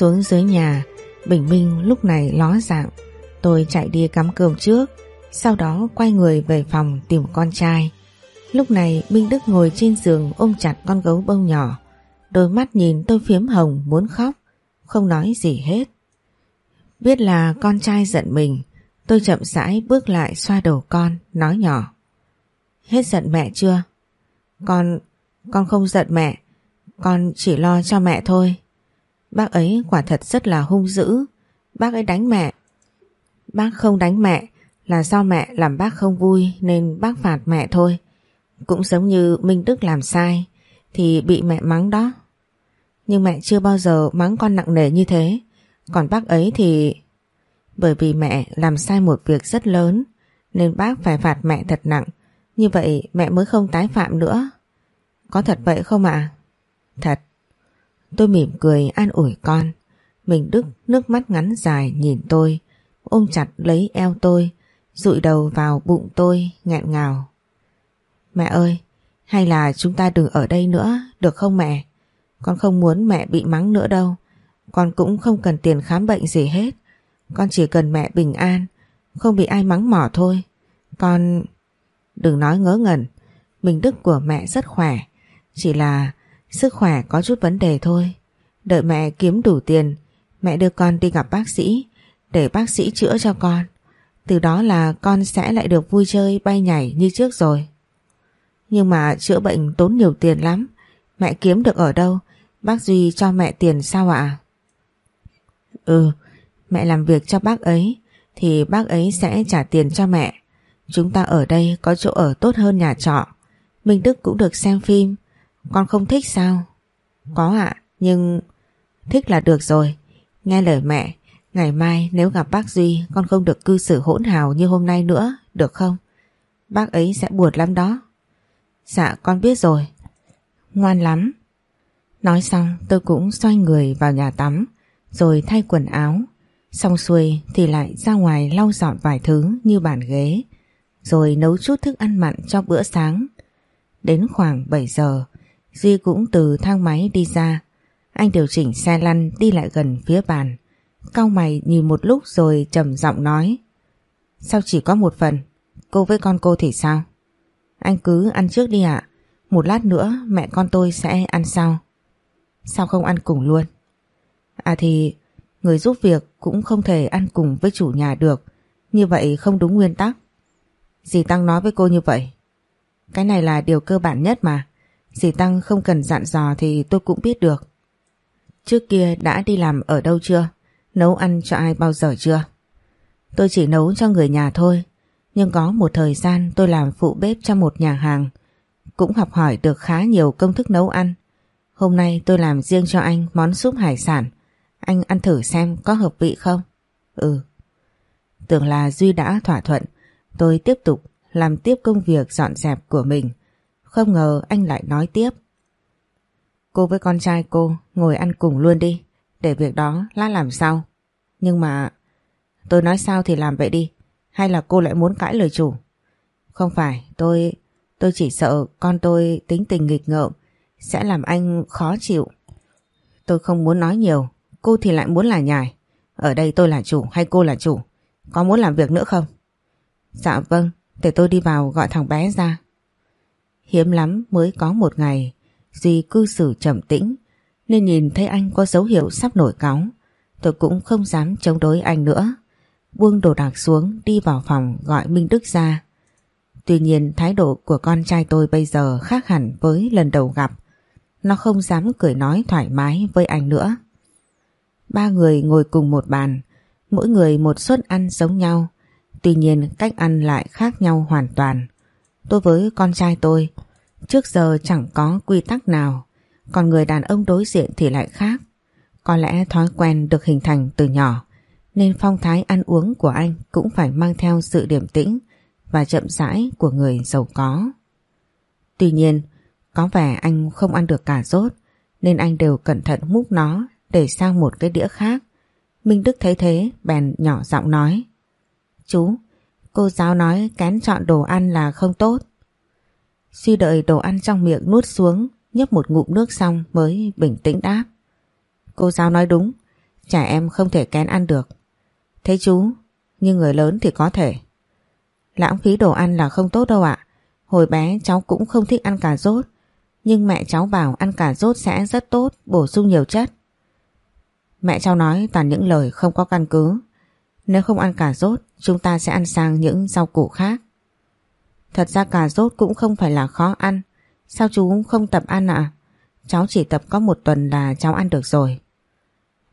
Xuống dưới nhà, Bình Minh lúc này ló dạng. Tôi chạy đi cắm cơm trước, sau đó quay người về phòng tìm con trai. Lúc này Minh Đức ngồi trên giường ôm chặt con gấu bông nhỏ. Đôi mắt nhìn tôi phiếm hồng muốn khóc, không nói gì hết. Biết là con trai giận mình, tôi chậm rãi bước lại xoa đầu con, nói nhỏ. Hết giận mẹ chưa? Con, con không giận mẹ, con chỉ lo cho mẹ thôi. Bác ấy quả thật rất là hung dữ, bác ấy đánh mẹ. Bác không đánh mẹ là do mẹ làm bác không vui nên bác phạt mẹ thôi. Cũng giống như Minh Đức làm sai thì bị mẹ mắng đó. Nhưng mẹ chưa bao giờ mắng con nặng nề như thế. Còn bác ấy thì... Bởi vì mẹ làm sai một việc rất lớn nên bác phải phạt mẹ thật nặng. Như vậy mẹ mới không tái phạm nữa. Có thật vậy không ạ? Thật. Tôi mỉm cười an ủi con. Mình Đức nước mắt ngắn dài nhìn tôi, ôm chặt lấy eo tôi, rụi đầu vào bụng tôi, nghẹn ngào. Mẹ ơi, hay là chúng ta đừng ở đây nữa, được không mẹ? Con không muốn mẹ bị mắng nữa đâu. Con cũng không cần tiền khám bệnh gì hết. Con chỉ cần mẹ bình an, không bị ai mắng mỏ thôi. Con... Đừng nói ngớ ngẩn, mình đức của mẹ rất khỏe. Chỉ là sức khỏe có chút vấn đề thôi. Đợi mẹ kiếm đủ tiền, mẹ đưa con đi gặp bác sĩ để bác sĩ chữa cho con. Từ đó là con sẽ lại được vui chơi bay nhảy như trước rồi. Nhưng mà chữa bệnh tốn nhiều tiền lắm. Mẹ kiếm được ở đâu? Bác Duy cho mẹ tiền sao ạ? Ừ, mẹ làm việc cho bác ấy thì bác ấy sẽ trả tiền cho mẹ. Chúng ta ở đây có chỗ ở tốt hơn nhà trọ. Minh Đức cũng được xem phim. Con không thích sao? Có ạ, nhưng thích là được rồi. Nghe lời mẹ, ngày mai nếu gặp bác Duy con không được cư xử hỗn hào như hôm nay nữa, được không? Bác ấy sẽ buồn lắm đó. Dạ con biết rồi. Ngoan lắm. Nói xong tôi cũng xoay người vào nhà tắm rồi thay quần áo. Xong xuôi thì lại ra ngoài lau dọn vài thứ như bàn ghế rồi nấu chút thức ăn mặn cho bữa sáng. Đến khoảng 7 giờ Duy cũng từ thang máy đi ra. Anh điều chỉnh xe lăn đi lại gần phía bàn. Cau mày nhìn một lúc rồi trầm giọng nói, Sao chỉ có một phần? Cô với con cô thì sao? Anh cứ ăn trước đi ạ. Một lát nữa mẹ con tôi sẽ ăn sau. Sao không ăn cùng luôn? À thì Người giúp việc cũng không thể ăn cùng với chủ nhà được. Như vậy không đúng nguyên tắc. Dì Tăng nói với cô như vậy. Cái này là điều cơ bản nhất mà. Dì Tăng không cần dặn dò thì tôi cũng biết được Trước kia đã đi làm ở đâu chưa? Nấu ăn cho ai bao giờ chưa? Tôi chỉ nấu cho người nhà thôi Nhưng có một thời gian tôi làm phụ bếp cho một nhà hàng Cũng học hỏi được khá nhiều công thức nấu ăn Hôm nay tôi làm riêng cho anh món súp hải sản Anh ăn thử xem có hợp vị không? Ừ Tưởng là Duy đã thỏa thuận, Tôi tiếp tục làm tiếp công việc dọn dẹp của mình. Không ngờ anh lại nói tiếp. Cô với con trai cô ngồi ăn cùng luôn đi. Để việc đó lát làm sao Nhưng mà... Tôi nói sao thì làm vậy đi. Hay là cô lại muốn cãi lời chủ? Không phải, tôi... Tôi chỉ sợ con tôi tính tình nghịch ngợm sẽ làm anh khó chịu. Tôi không muốn nói nhiều, cô thì lại muốn là nhài. Ở đây tôi là chủ hay cô là chủ? Có muốn làm việc nữa không? Dạ vâng, để tôi đi vào gọi thằng bé ra. Hiếm lắm mới có một ngày, Duy cư xử trầm tĩnh, nên nhìn thấy anh có dấu hiệu sắp nổi cáu. Tôi cũng không dám chống đối anh nữa. Buông đồ đạc xuống đi vào phòng gọi Minh Đức ra. Tuy nhiên thái độ của con trai tôi bây giờ khác hẳn với lần đầu gặp. Nó không dám cười nói thoải mái với anh nữa. Ba người ngồi cùng một bàn, mỗi người một suất ăn giống nhau. Tuy nhiên cách ăn lại khác nhau hoàn toàn. Tôi với con trai tôi, trước giờ chẳng có quy tắc nào, còn người đàn ông đối diện thì lại khác. Có lẽ thói quen được hình thành từ nhỏ nên phong thái ăn uống của anh cũng phải mang theo sự điềm tĩnh và chậm rãi của người giàu có. Tuy nhiên, có vẻ anh không ăn được cả rốt nên anh đều cẩn thận múc nó để sang một cái đĩa khác. Minh Đức thấy thế bèn nhỏ giọng nói Chú, cô giáo nói kén chọn đồ ăn là không tốt. Suy đợi đồ ăn trong miệng nuốt xuống nhấp một ngụm nước xong mới bình tĩnh đáp. Cô giáo nói đúng, trẻ em không thể kén ăn được. Thế chú, nhưng người lớn thì có thể. Lãng phí đồ ăn là không tốt đâu ạ. Hồi bé cháu cũng không thích ăn cà rốt, nhưng mẹ cháu bảo ăn cà rốt sẽ rất tốt, bổ sung nhiều chất. Mẹ cháu nói toàn những lời không có căn cứ. Nếu không ăn cà rốt, chúng ta sẽ ăn sang những rau củ khác. Thật ra cà rốt cũng không phải là khó ăn. Sao chú không tập ăn ạ? Cháu chỉ tập có một tuần là cháu ăn được rồi.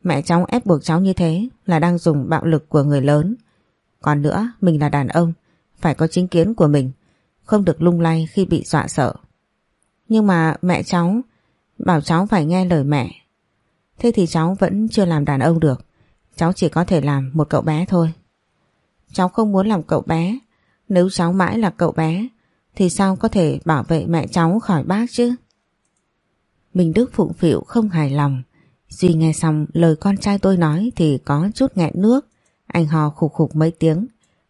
Mẹ cháu ép buộc cháu như thế là đang dùng bạo lực của người lớn. Còn nữa, mình là đàn ông, phải có chính kiến của mình, không được lung lay khi bị dọa sợ. Nhưng mà mẹ cháu bảo cháu phải nghe lời mẹ. Thế thì cháu vẫn chưa làm đàn ông được. Cháu chỉ có thể làm một cậu bé thôi. Cháu không muốn làm cậu bé. Nếu cháu mãi là cậu bé, thì sao có thể bảo vệ mẹ cháu khỏi bác chứ? Minh Đức phụng phịu không hài lòng. Duy nghe xong lời con trai tôi nói thì có chút nghẹn nước. Anh hò khục khục mấy tiếng.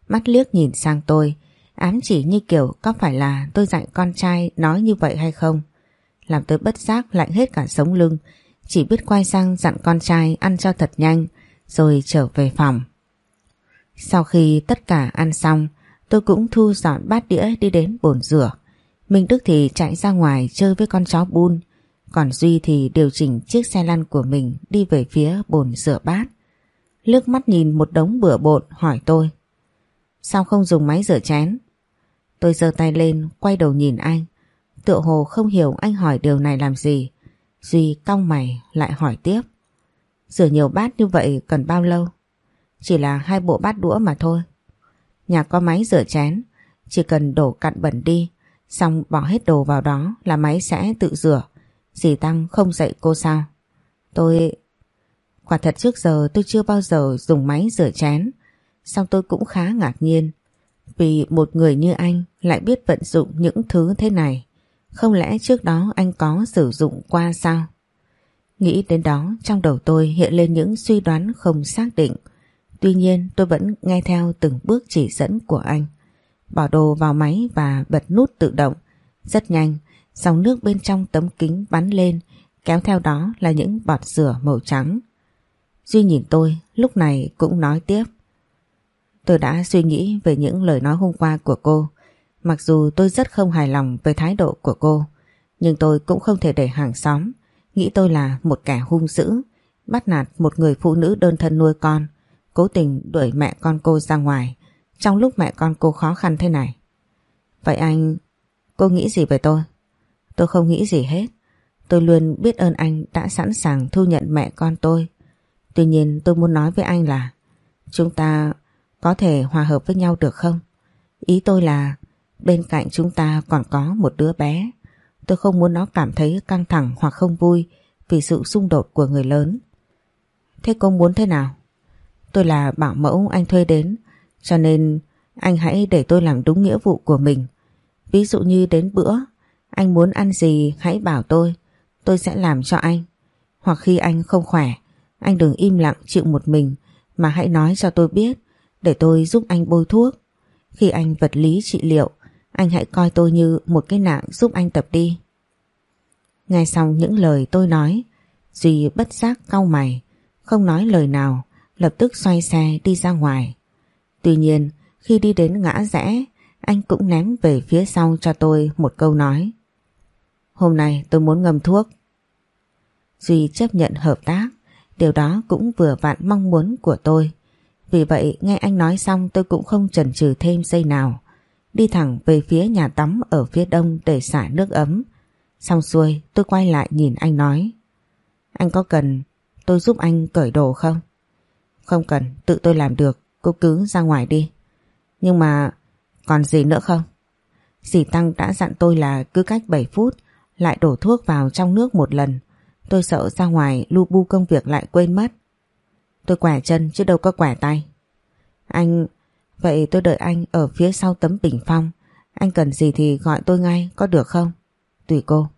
Mắt liếc nhìn sang tôi. Ám chỉ như kiểu có phải là tôi dạy con trai nói như vậy hay không? Làm tôi bất giác lạnh hết cả sống lưng. Chỉ biết quay sang dặn con trai ăn cho thật nhanh rồi trở về phòng. Sau khi tất cả ăn xong, tôi cũng thu dọn bát đĩa đi đến bồn rửa. Minh Đức thì chạy ra ngoài chơi với con chó bun, còn Duy thì điều chỉnh chiếc xe lăn của mình đi về phía bồn rửa bát. Lước mắt nhìn một đống bừa bộn, hỏi tôi. Sao không dùng máy rửa chén? Tôi giơ tay lên, quay đầu nhìn anh. Tựa hồ không hiểu anh hỏi điều này làm gì. Duy cong mày, lại hỏi tiếp. Rửa nhiều bát như vậy cần bao lâu? Chỉ là hai bộ bát đũa mà thôi. Nhà có máy rửa chén, chỉ cần đổ cặn bẩn đi, xong bỏ hết đồ vào đó là máy sẽ tự rửa. Dì Tăng không dạy cô sao? Tôi... Quả thật trước giờ tôi chưa bao giờ dùng máy rửa chén. Xong tôi cũng khá ngạc nhiên. Vì một người như anh lại biết vận dụng những thứ thế này. Không lẽ trước đó anh có sử dụng qua sao? Nghĩ đến đó trong đầu tôi hiện lên những suy đoán không xác định. Tuy nhiên tôi vẫn nghe theo từng bước chỉ dẫn của anh. Bỏ đồ vào máy và bật nút tự động. Rất nhanh, dòng nước bên trong tấm kính bắn lên, kéo theo đó là những bọt rửa màu trắng. Duy nhìn tôi, lúc này cũng nói tiếp. Tôi đã suy nghĩ về những lời nói hôm qua của cô. Mặc dù tôi rất không hài lòng về thái độ của cô, nhưng tôi cũng không thể để hàng xóm nghĩ tôi là một kẻ hung dữ, bắt nạt một người phụ nữ đơn thân nuôi con, cố tình đuổi mẹ con cô ra ngoài trong lúc mẹ con cô khó khăn thế này. Vậy anh, cô nghĩ gì về tôi? Tôi không nghĩ gì hết. Tôi luôn biết ơn anh đã sẵn sàng thu nhận mẹ con tôi. Tuy nhiên tôi muốn nói với anh là chúng ta có thể hòa hợp với nhau được không? Ý tôi là bên cạnh chúng ta còn có một đứa bé. Tôi không muốn nó cảm thấy căng thẳng hoặc không vui vì sự xung đột của người lớn. Thế cô muốn thế nào? Tôi là bảo mẫu anh thuê đến, cho nên anh hãy để tôi làm đúng nghĩa vụ của mình. Ví dụ như đến bữa, anh muốn ăn gì hãy bảo tôi Tôi sẽ làm cho anh Hoặc khi anh không khỏe, Anh đừng im lặng chịu một mình, Mà hãy nói cho tôi biết Để tôi giúp anh bôi thuốc Khi anh vật lý trị liệu anh hãy coi tôi như một cái nạng giúp anh tập đi Nghe xong những lời tôi nói Duy bất giác cau mày Không nói lời nào Lập tức xoay xe đi ra ngoài Tuy nhiên khi đi đến ngã rẽ Anh cũng ném về phía sau cho tôi một câu nói Hôm nay tôi muốn ngâm thuốc. Duy chấp nhận hợp tác, điều đó cũng vừa vặn mong muốn của tôi. Vì vậy nghe anh nói xong tôi cũng không chần chừ thêm giây nào. Đi thẳng về phía nhà tắm ở phía đông để xả nước ấm. Xong xuôi tôi quay lại nhìn anh nói. Anh có cần tôi giúp anh cởi đồ không? Không cần, tự tôi làm được, cô cứ ra ngoài đi. Nhưng mà còn gì nữa không? Dì Tăng đã dặn tôi là cứ cách 7 phút lại đổ thuốc vào trong nước một lần Tôi sợ ra ngoài lu bu công việc lại quên mất. Tôi quẻ chân chứ đâu có quẻ tay. Anh... Vậy tôi đợi anh ở phía sau tấm bình phong. Anh cần gì thì gọi tôi ngay, có được không? Tùy cô.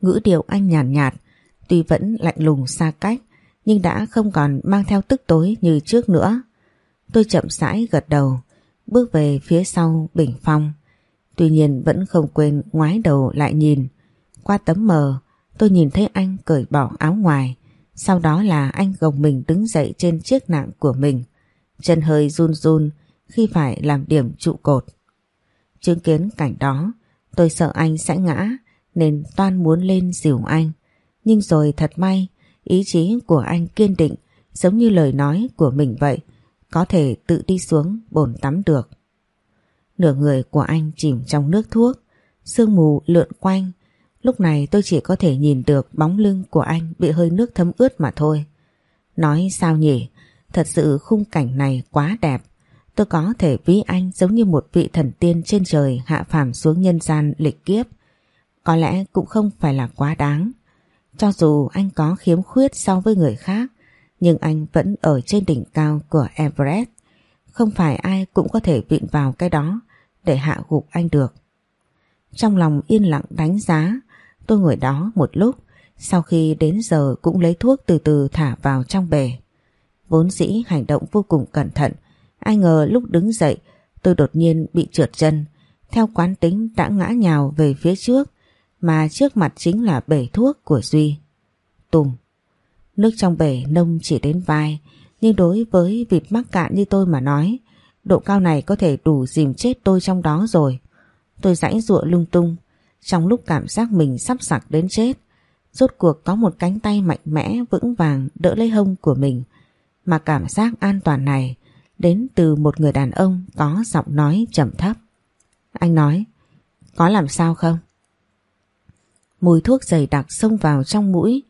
Ngữ điệu anh nhàn nhạt, nhạt, tuy vẫn lạnh lùng xa cách, nhưng đã không còn mang theo tức tối như trước nữa. Tôi chậm rãi gật đầu, bước về phía sau bình phong. Tuy nhiên vẫn không quên ngoái đầu lại nhìn. Qua tấm mờ, tôi nhìn thấy anh cởi bỏ áo ngoài. Sau đó là anh gồng mình đứng dậy trên chiếc nạng của mình. Chân hơi run run khi phải làm điểm trụ cột. Chứng kiến cảnh đó, tôi sợ anh sẽ ngã nên toan muốn lên dìu anh. Nhưng rồi thật may, ý chí của anh kiên định giống như lời nói của mình vậy, có thể tự đi xuống bồn tắm được. Nửa người của anh chìm trong nước thuốc, sương mù lượn quanh. Lúc này tôi chỉ có thể nhìn được bóng lưng của anh bị hơi nước thấm ướt mà thôi. Nói sao nhỉ? Thật sự khung cảnh này quá đẹp. Tôi có thể ví anh giống như một vị thần tiên trên trời hạ phàm xuống nhân gian lịch kiếp. Có lẽ cũng không phải là quá đáng. Cho dù anh có khiếm khuyết so với người khác, nhưng anh vẫn ở trên đỉnh cao của Everest. Không phải ai cũng có thể vịn vào cái đó để hạ gục anh được. Trong lòng yên lặng đánh giá, tôi ngồi đó một lúc, sau khi đến giờ cũng lấy thuốc từ từ thả vào trong bể. Vốn dĩ hành động vô cùng cẩn thận, ai ngờ lúc đứng dậy tôi đột nhiên bị trượt chân, theo quán tính đã ngã nhào về phía trước, mà trước mặt chính là bể thuốc của Duy. Tùng Nước trong bể nông chỉ đến vai, nhưng đối với vịt mắc cạn như tôi mà nói, độ cao này có thể đủ dìm chết tôi trong đó rồi. Tôi rãnh ruộng lung tung, trong lúc cảm giác mình sắp sặc đến chết. Rốt cuộc có một cánh tay mạnh mẽ vững vàng đỡ lấy hông của mình. Mà cảm giác an toàn này đến từ một người đàn ông có giọng nói trầm thấp. Anh nói, có làm sao không? Mùi thuốc dày đặc xông vào trong mũi,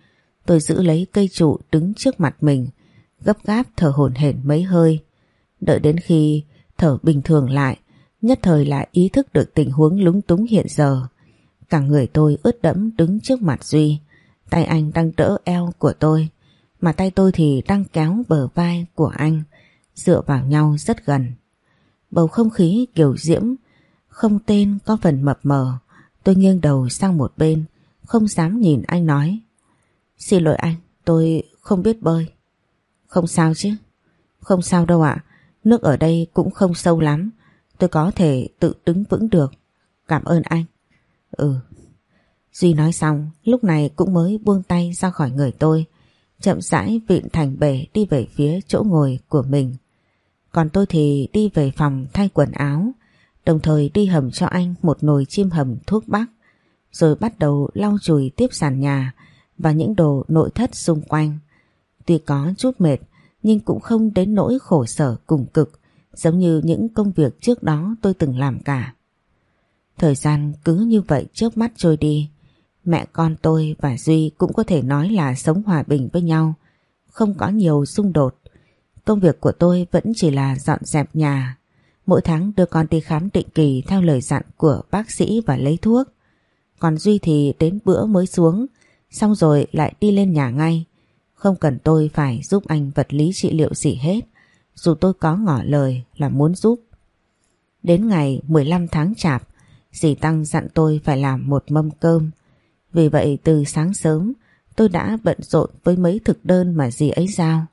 tôi giữ lấy cây trụ đứng trước mặt mình, gấp gáp thở hổn hển mấy hơi. Đợi đến khi thở bình thường lại, nhất thời lại ý thức được tình huống lúng túng hiện giờ. Cả người tôi ướt đẫm đứng trước mặt Duy, tay anh đang đỡ eo của tôi, mà tay tôi thì đang kéo bờ vai của anh, dựa vào nhau rất gần. Bầu không khí kiểu diễm, không tên có phần mập mờ, tôi nghiêng đầu sang một bên, không dám nhìn anh nói. Xin lỗi anh, tôi không biết bơi. Không sao chứ? Không sao đâu ạ, nước ở đây cũng không sâu lắm, tôi có thể tự đứng vững được. Cảm ơn anh. Ừ. Duy nói xong, lúc này cũng mới buông tay ra khỏi người tôi, chậm rãi vịn thành bể đi về phía chỗ ngồi của mình. Còn tôi thì đi về phòng thay quần áo, đồng thời đi hầm cho anh một nồi chim hầm thuốc bắc, rồi bắt đầu lau chùi tiếp sàn nhà và những đồ nội thất xung quanh. Tuy có chút mệt, nhưng cũng không đến nỗi khổ sở cùng cực, giống như những công việc trước đó tôi từng làm cả. Thời gian cứ như vậy trước mắt trôi đi, mẹ con tôi và Duy cũng có thể nói là sống hòa bình với nhau, không có nhiều xung đột. Công việc của tôi vẫn chỉ là dọn dẹp nhà, mỗi tháng đưa con đi khám định kỳ theo lời dặn của bác sĩ và lấy thuốc. Còn Duy thì đến bữa mới xuống, xong rồi lại đi lên nhà ngay. Không cần tôi phải giúp anh vật lý trị liệu gì hết, dù tôi có ngỏ lời là muốn giúp. Đến ngày 15 tháng chạp, dì Tăng dặn tôi phải làm một mâm cơm. Vì vậy từ sáng sớm tôi đã bận rộn với mấy thực đơn mà dì ấy giao.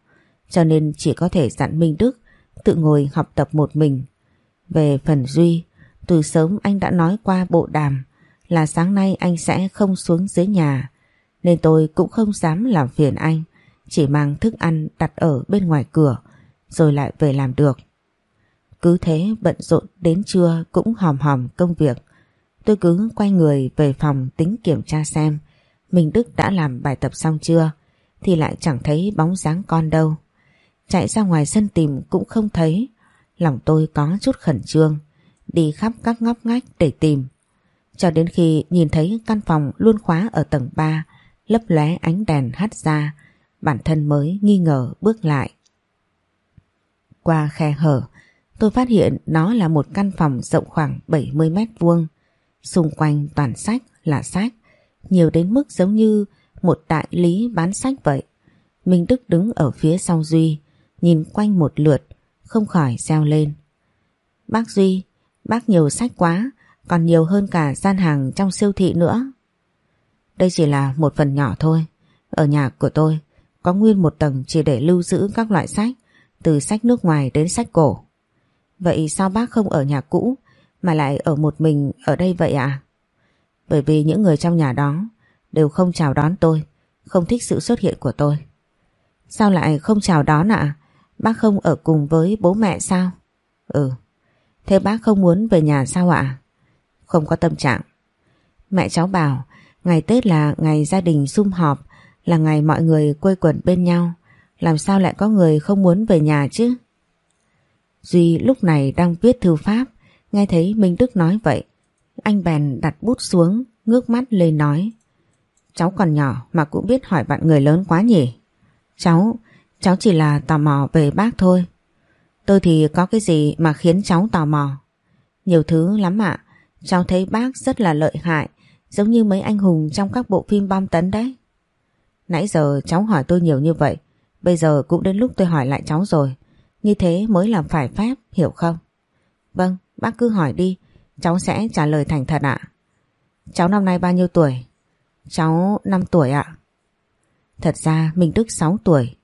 Cho nên chỉ có thể dặn Minh Đức tự ngồi học tập một mình. Về phần Duy, từ sớm anh đã nói qua bộ đàm là sáng nay anh sẽ không xuống dưới nhà. Nên tôi cũng không dám làm phiền anh, chỉ mang thức ăn đặt ở bên ngoài cửa rồi lại về làm được. Cứ thế bận rộn đến trưa cũng hòm hòm công việc. Tôi cứ quay người về phòng tính kiểm tra xem Minh Đức đã làm bài tập xong chưa thì lại chẳng thấy bóng dáng con đâu. Chạy ra ngoài sân tìm cũng không thấy. Lòng tôi có chút khẩn trương, đi khắp các ngóc ngách để tìm. Cho đến khi nhìn thấy căn phòng luôn khóa ở tầng 3, lấp lóe ánh đèn hắt ra, bản thân mới nghi ngờ bước lại. Qua khe hở, tôi phát hiện nó là một căn phòng rộng khoảng 70 mét vuông. Xung quanh toàn sách là sách, nhiều đến mức giống như một đại lý bán sách vậy. Minh Đức đứng ở phía sau Duy, nhìn quanh một lượt, không khỏi reo lên. Bác Duy, bác nhiều sách quá, còn nhiều hơn cả gian hàng trong siêu thị nữa. Đây chỉ là một phần nhỏ thôi. Ở nhà của tôi có nguyên một tầng chỉ để lưu giữ các loại sách, từ sách nước ngoài đến sách cổ. Vậy sao bác không ở nhà cũ mà lại ở một mình ở đây vậy ạ? À? Bởi vì những người trong nhà đó đều không chào đón tôi, không thích sự xuất hiện của tôi. Sao lại không chào đón ạ? Bác không ở cùng với bố mẹ sao? Ừ. Thế bác không muốn về nhà sao ạ? Không có tâm trạng. Mẹ cháu bảo ngày Tết là ngày gia đình sum họp, là ngày mọi người quây quần bên nhau. Làm sao lại có người không muốn về nhà chứ? Duy lúc này đang viết thư pháp, nghe thấy Minh Đức nói vậy. Anh bèn đặt bút xuống, ngước mắt lên nói. Cháu còn nhỏ mà cũng biết hỏi bạn người lớn quá nhỉ? Cháu, cháu chỉ là tò mò về bác thôi. Tôi thì có cái gì mà khiến cháu tò mò? Nhiều thứ lắm ạ. Cháu thấy bác rất là lợi hại, giống như mấy anh hùng trong các bộ phim bom tấn đấy. Nãy giờ cháu hỏi tôi nhiều như vậy, bây giờ cũng đến lúc tôi hỏi lại cháu rồi. Như thế mới làm phải phép, hiểu không? Vâng, bác cứ hỏi đi, cháu sẽ trả lời thành thật ạ. Cháu năm nay bao nhiêu tuổi? Cháu 5 tuổi ạ. Thật ra Minh Đức 6 tuổi.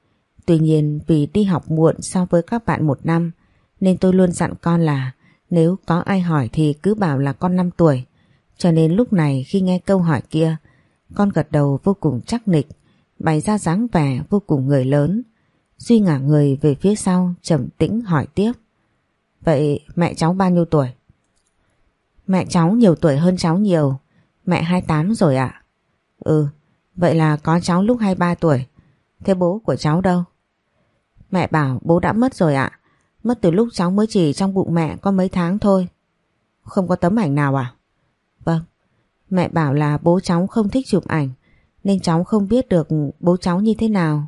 Tuy nhiên vì đi học muộn so với các bạn một năm nên tôi luôn dặn con là nếu có ai hỏi thì cứ bảo là con 5 tuổi. Cho nên lúc này khi nghe câu hỏi kia con gật đầu vô cùng chắc nịch bày ra dáng vẻ vô cùng người lớn. Duy ngả người về phía sau trầm tĩnh hỏi tiếp. Vậy mẹ cháu bao nhiêu tuổi? Mẹ cháu nhiều tuổi hơn cháu nhiều. Mẹ 28 rồi ạ. Ừ, vậy là có cháu lúc 23 tuổi. Thế bố của cháu đâu? Mẹ bảo bố đã mất rồi ạ. Mất từ lúc cháu mới chỉ trong bụng mẹ có mấy tháng thôi. Không có tấm ảnh nào à? Vâng. Mẹ bảo là bố cháu không thích chụp ảnh nên cháu không biết được bố cháu như thế nào.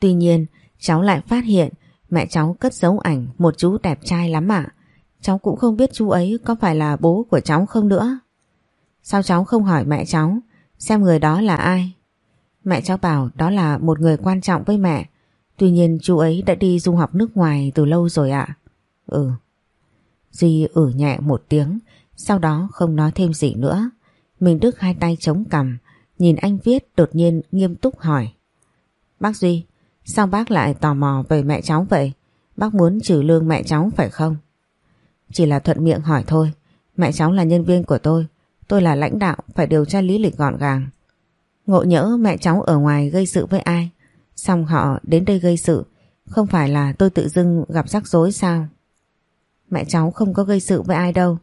Tuy nhiên cháu lại phát hiện mẹ cháu cất giấu ảnh một chú đẹp trai lắm ạ. Cháu cũng không biết chú ấy có phải là bố của cháu không nữa. Sao cháu không hỏi mẹ cháu xem người đó là ai? Mẹ cháu bảo đó là một người quan trọng với mẹ. Tuy nhiên chú ấy đã đi du học nước ngoài từ lâu rồi ạ. Ừ. Duy ử nhẹ một tiếng, sau đó không nói thêm gì nữa. Mình Đức hai tay chống cằm, nhìn anh viết đột nhiên nghiêm túc hỏi. Bác Duy, sao bác lại tò mò về mẹ cháu vậy? Bác muốn trừ lương mẹ cháu phải không? Chỉ là thuận miệng hỏi thôi. Mẹ cháu là nhân viên của tôi. Tôi là lãnh đạo, phải điều tra lý lịch gọn gàng. Ngộ nhỡ mẹ cháu ở ngoài gây sự với ai Xong họ đến đây gây sự Không phải là tôi tự dưng gặp rắc rối sao Mẹ cháu không có gây sự với ai đâu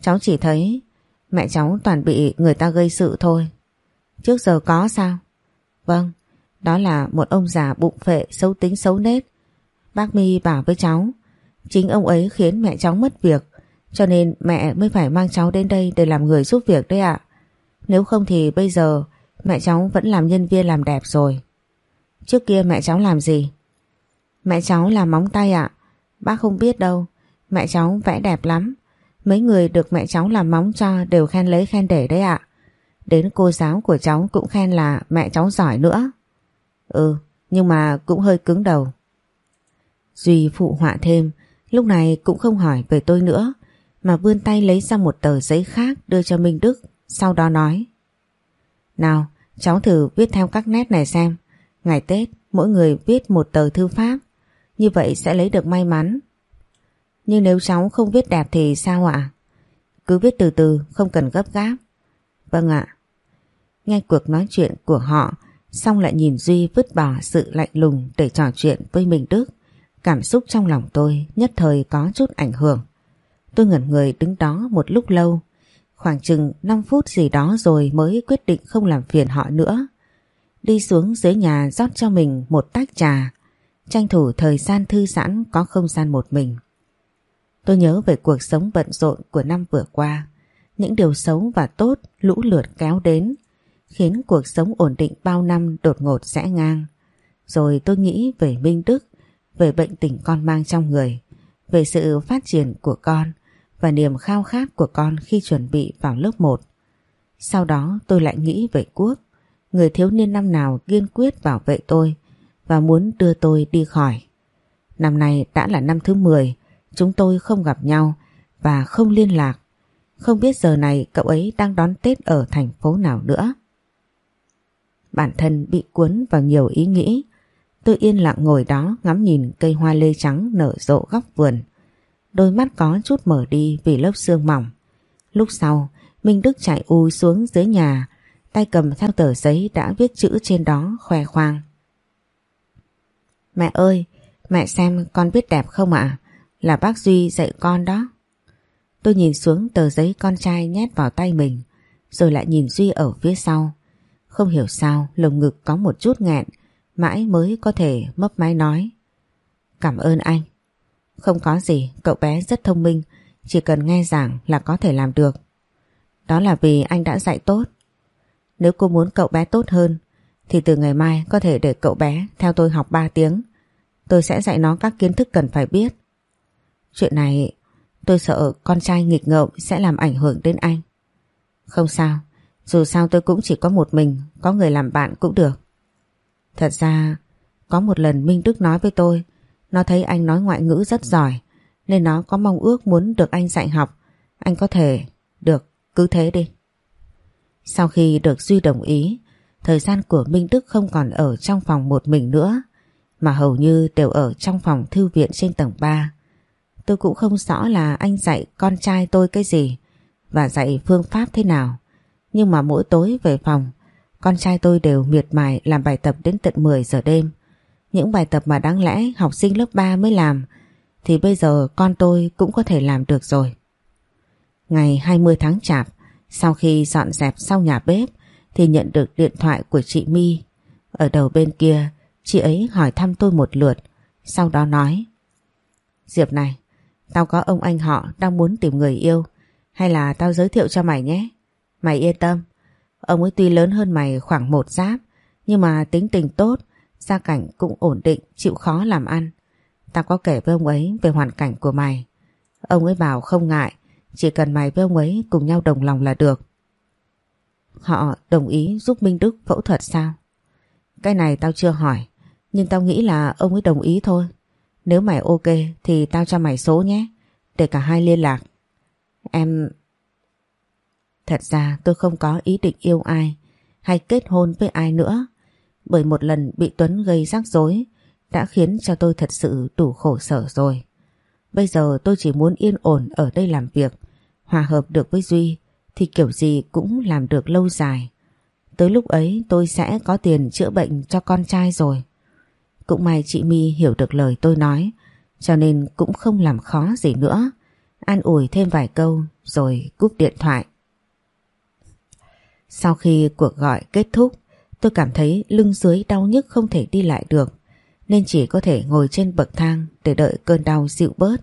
Cháu chỉ thấy Mẹ cháu toàn bị người ta gây sự thôi Trước giờ có sao Vâng đó là một ông già bụng phệ, xấu tính, xấu nết. Bác My bảo với cháu, Chính ông ấy khiến mẹ cháu mất việc, Cho nên mẹ mới phải mang cháu đến đây Để làm người giúp việc đấy ạ. Nếu không thì bây giờ Mẹ cháu vẫn làm nhân viên làm đẹp rồi. Trước kia mẹ cháu làm gì? Mẹ cháu làm móng tay ạ. Bác không biết đâu, Mẹ cháu vẽ đẹp lắm. Mấy người được mẹ cháu làm móng cho đều khen lấy khen để đấy ạ. Đến cô giáo của cháu cũng khen là mẹ cháu giỏi nữa. Ừ Nhưng mà cũng hơi cứng đầu. Duy phụ họa thêm, Lúc này cũng không hỏi về tôi nữa, Mà vươn tay lấy ra một tờ giấy khác Đưa cho Minh Đức, Sau đó nói. Nào, cháu thử viết theo các nét này xem. Ngày Tết, mỗi người viết một tờ thư pháp. Như vậy sẽ lấy được may mắn. Nhưng nếu cháu không viết đẹp thì sao ạ? Cứ viết từ từ, không cần gấp gáp. Vâng ạ. Nghe cuộc nói chuyện của họ Xong lại nhìn Duy vứt bỏ sự lạnh lùng Để trò chuyện với mình Đức. Cảm xúc trong lòng tôi nhất thời có chút ảnh hưởng. Tôi ngẩn người đứng đó một lúc lâu. Khoảng chừng 5 phút gì đó rồi mới quyết định không làm phiền họ nữa. Đi xuống dưới nhà rót cho mình một tách trà, tranh thủ thời gian thư giãn có không gian một mình. Tôi nhớ về cuộc sống bận rộn của năm vừa qua, những điều xấu và tốt lũ lượt kéo đến, khiến cuộc sống ổn định bao năm đột ngột rẽ ngang. Rồi tôi nghĩ về Minh Đức, về bệnh tình con mang trong người, về sự phát triển của con, và niềm khao khát của con khi chuẩn bị vào lớp 1. Sau đó tôi lại nghĩ về Quốc, người thiếu niên năm nào kiên quyết bảo vệ tôi và muốn đưa tôi đi khỏi. Năm nay đã là năm thứ 10, chúng tôi không gặp nhau và không liên lạc. Không biết giờ này cậu ấy đang đón Tết ở thành phố nào nữa. Bản thân bị cuốn vào nhiều ý nghĩ. Tôi yên lặng ngồi đó ngắm nhìn cây hoa lê trắng nở rộ góc vườn. Đôi mắt có chút mở đi vì lớp sương mỏng. Lúc sau, Minh Đức chạy u xuống dưới nhà, tay cầm theo tờ giấy đã viết chữ trên đó khoe khoang. Mẹ ơi, mẹ xem con viết đẹp không ạ? Là bác Duy dạy con đó. Tôi nhìn xuống tờ giấy con trai nhét vào tay mình, rồi lại nhìn Duy ở phía sau. Không hiểu sao lồng ngực có một chút nghẹn, mãi mới có thể mấp máy nói. Cảm ơn anh. Không có gì, cậu bé rất thông minh, chỉ cần nghe giảng là có thể làm được. Đó là vì anh đã dạy tốt. Nếu cô muốn cậu bé tốt hơn, thì từ ngày mai có thể để cậu bé theo tôi học 3 tiếng. Tôi sẽ dạy nó các kiến thức cần phải biết. Chuyện này tôi sợ con trai nghịch ngợm sẽ làm ảnh hưởng đến anh. Không sao, dù sao tôi cũng chỉ có một mình, có người làm bạn cũng được. Thật ra, có một lần Minh Đức nói với tôi, nó thấy anh nói ngoại ngữ rất giỏi, nên nó có mong ước muốn được anh dạy học. Anh có thể, được, cứ thế đi. Sau khi được Duy đồng ý, thời gian của Minh Đức không còn ở trong phòng một mình nữa, mà hầu như đều ở trong phòng thư viện trên tầng 3. Tôi cũng không rõ là anh dạy con trai tôi cái gì và dạy phương pháp thế nào. Nhưng mà mỗi tối về phòng, con trai tôi đều miệt mài làm bài tập đến tận 10 giờ đêm. Những bài tập mà đáng lẽ học sinh lớp 3 mới làm thì bây giờ con tôi cũng có thể làm được rồi. Ngày 20 tháng chạp, sau khi dọn dẹp sau nhà bếp thì nhận được điện thoại của chị My. Ở đầu bên kia, chị ấy hỏi thăm tôi một lượt, sau đó nói Diệp này, tao có ông anh họ đang muốn tìm người yêu, hay là tao giới thiệu cho mày nhé? Mày yên tâm, ông ấy tuy lớn hơn mày khoảng một giáp, nhưng mà tính tình tốt, gia cảnh cũng ổn định, chịu khó làm ăn. Tao có kể với ông ấy về hoàn cảnh của mày. Ông ấy bảo không ngại, chỉ cần mày với ông ấy cùng nhau đồng lòng là được. Họ đồng ý giúp Minh Đức phẫu thuật sao? Cái này tao chưa hỏi, nhưng tao nghĩ là ông ấy đồng ý thôi. Nếu mày ok thì tao cho mày số nhé, để cả hai liên lạc. Em... Thật ra tôi không có ý định yêu ai hay kết hôn với ai nữa, bởi một lần bị Tuấn gây rắc rối đã khiến cho tôi thật sự đủ khổ sở rồi. Bây giờ tôi chỉ muốn yên ổn ở đây làm việc, hòa hợp được với Duy thì kiểu gì cũng làm được lâu dài. Tới lúc ấy tôi sẽ có tiền chữa bệnh cho con trai rồi. Cũng may chị My hiểu được lời tôi nói, cho nên cũng không làm khó gì nữa. An ủi thêm vài câu rồi cúp điện thoại. Sau khi cuộc gọi kết thúc, tôi cảm thấy lưng dưới đau nhức không thể đi lại được, nên chỉ có thể ngồi trên bậc thang để đợi cơn đau dịu bớt.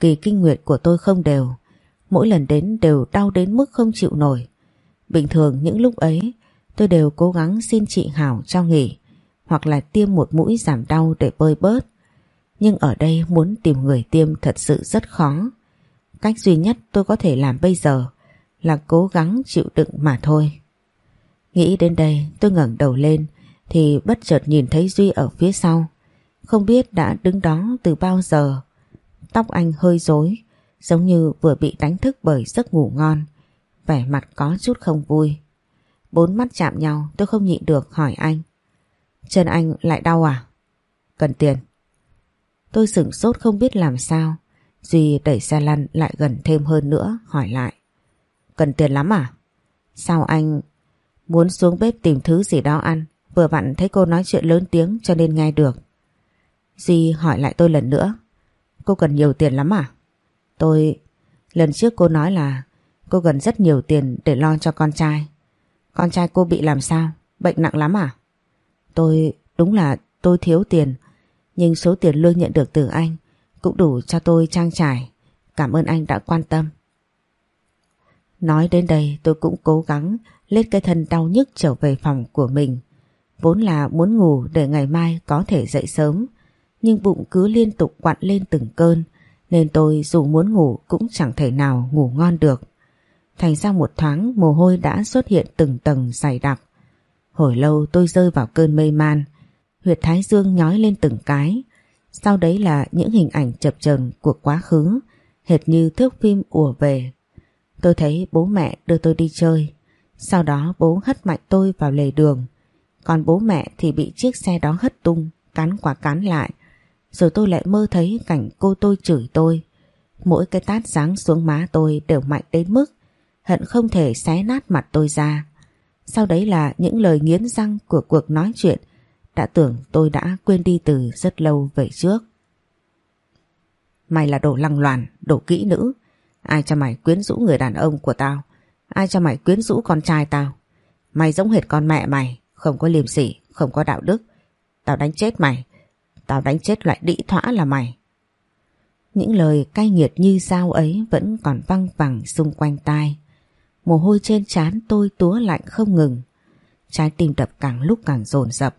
Kỳ kinh nguyệt của tôi không đều, mỗi lần đến đều đau đến mức không chịu nổi. Bình thường những lúc ấy tôi đều cố gắng xin chị Hảo cho nghỉ hoặc là tiêm một mũi giảm đau để bơi bớt. Nhưng ở đây muốn tìm người tiêm thật sự rất khó. Cách duy nhất tôi có thể làm bây giờ là cố gắng chịu đựng mà thôi. Nghĩ đến đây tôi ngẩng đầu lên thì bất chợt nhìn thấy Duy ở phía sau. Không biết đã đứng đó từ bao giờ. Tóc anh hơi rối, giống như vừa bị đánh thức bởi giấc ngủ ngon. Vẻ mặt có chút không vui. Bốn mắt chạm nhau tôi không nhịn được hỏi anh. Chân anh lại đau à? Cần tiền. Tôi sửng sốt không biết làm sao. Duy đẩy xe lăn lại gần thêm hơn nữa hỏi lại. Cần tiền lắm à? Sao anh muốn xuống bếp tìm thứ gì đó ăn vừa vặn thấy cô nói chuyện lớn tiếng cho nên nghe được. Duy hỏi lại tôi lần nữa. Cô cần nhiều tiền lắm à? Tôi... Lần trước cô nói là cô cần rất nhiều tiền để lo cho con trai. Con trai cô bị làm sao? Bệnh nặng lắm à? Tôi... Đúng là tôi thiếu tiền, nhưng số tiền lương nhận được từ anh cũng đủ cho tôi trang trải. Cảm ơn anh đã quan tâm. Nói đến đây tôi cũng cố gắng lết cái thân đau nhức trở về phòng của mình. Vốn là muốn ngủ để ngày mai có thể dậy sớm, nhưng bụng cứ liên tục quặn lên từng cơn, nên tôi dù muốn ngủ cũng chẳng thể nào ngủ ngon được. Thành ra một thoáng mồ hôi đã xuất hiện từng tầng dày đặc. Hồi lâu tôi rơi vào cơn mê man, huyệt thái dương nhói lên từng cái. Sau đấy là những hình ảnh chập chờn của quá khứ, hệt như thước phim ùa về. Tôi thấy bố mẹ đưa tôi đi chơi, sau đó bố hất mạnh tôi vào lề đường, còn bố mẹ thì bị chiếc xe đó hất tung, cắn quả cắn lại. Rồi tôi lại mơ thấy cảnh cô tôi chửi tôi. Mỗi cái tát giáng xuống má tôi đều mạnh đến mức hận không thể xé nát mặt tôi ra. Sau đấy là những lời nghiến răng của cuộc nói chuyện đã tưởng tôi đã quên đi từ rất lâu về trước. Mày là đồ lăng loàn, đồ kỹ nữ. Ai cho mày quyến rũ người đàn ông của tao? Ai cho mày quyến rũ con trai tao? Mày giống hệt con mẹ mày, không có liềm sỉ, không có đạo đức. Tao đánh chết mày. Tao đánh chết loại đĩ thỏa là mày. Những lời cay nghiệt như dao ấy vẫn còn văng vẳng xung quanh tai. Mồ hôi trên trán tôi túa lạnh không ngừng. Trái tim đập càng lúc càng dồn dập.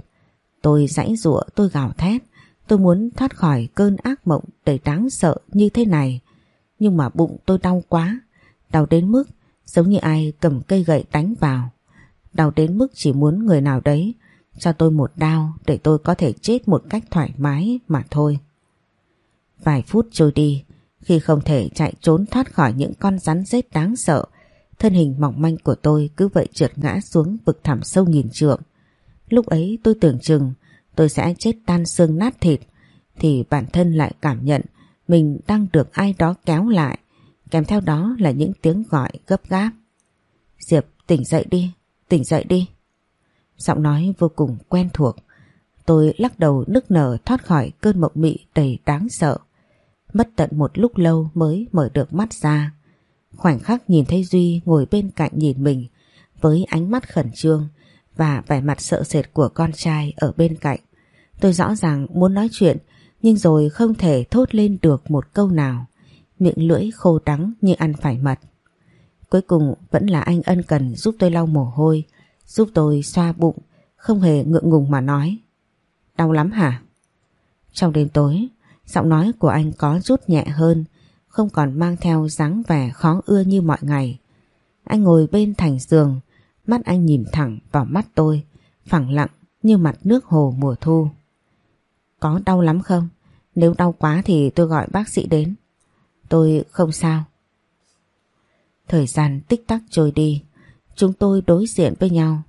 Tôi rãy giụa, tôi gào thét. Tôi muốn thoát khỏi cơn ác mộng đầy đáng sợ như thế này. Nhưng mà bụng tôi đau quá. Đau đến mức giống như ai cầm cây gậy đánh vào. Đau đến mức chỉ muốn người nào đấy cho tôi một đau để tôi có thể chết một cách thoải mái mà thôi. Vài phút trôi đi, khi không thể chạy trốn thoát khỏi những con rắn rết đáng sợ, thân hình mỏng manh của tôi cứ vậy trượt ngã xuống vực thẳm sâu nghìn trượng. Lúc ấy tôi tưởng chừng tôi sẽ chết tan xương nát thịt, thì bản thân lại cảm nhận mình đang được ai đó kéo lại, kèm theo đó là những tiếng gọi gấp gáp. Diệp tỉnh dậy đi, tỉnh dậy đi. Giọng nói vô cùng quen thuộc. Tôi lắc đầu nức nở thoát khỏi cơn mộng mị đầy đáng sợ. Mất tận một lúc lâu mới mở được mắt ra. Khoảnh khắc nhìn thấy Duy ngồi bên cạnh nhìn mình với ánh mắt khẩn trương và vẻ mặt sợ sệt của con trai ở bên cạnh. Tôi rõ ràng muốn nói chuyện nhưng rồi không thể thốt lên được một câu nào. Miệng lưỡi khô đắng như ăn phải mật. Cuối cùng vẫn là anh ân cần giúp tôi lau mồ hôi, giúp tôi xoa bụng, không hề ngượng ngùng mà nói. Đau lắm hả? Trong đêm tối, giọng nói của anh có chút nhẹ hơn, không còn mang theo dáng vẻ khó ưa như mọi ngày. Anh ngồi bên thành giường, mắt anh nhìn thẳng vào mắt tôi, phẳng lặng như mặt nước hồ mùa thu. Có đau lắm không? Nếu đau quá thì tôi gọi bác sĩ đến. Tôi không sao. Thời gian tích tắc trôi đi, chúng tôi đối diện với nhau.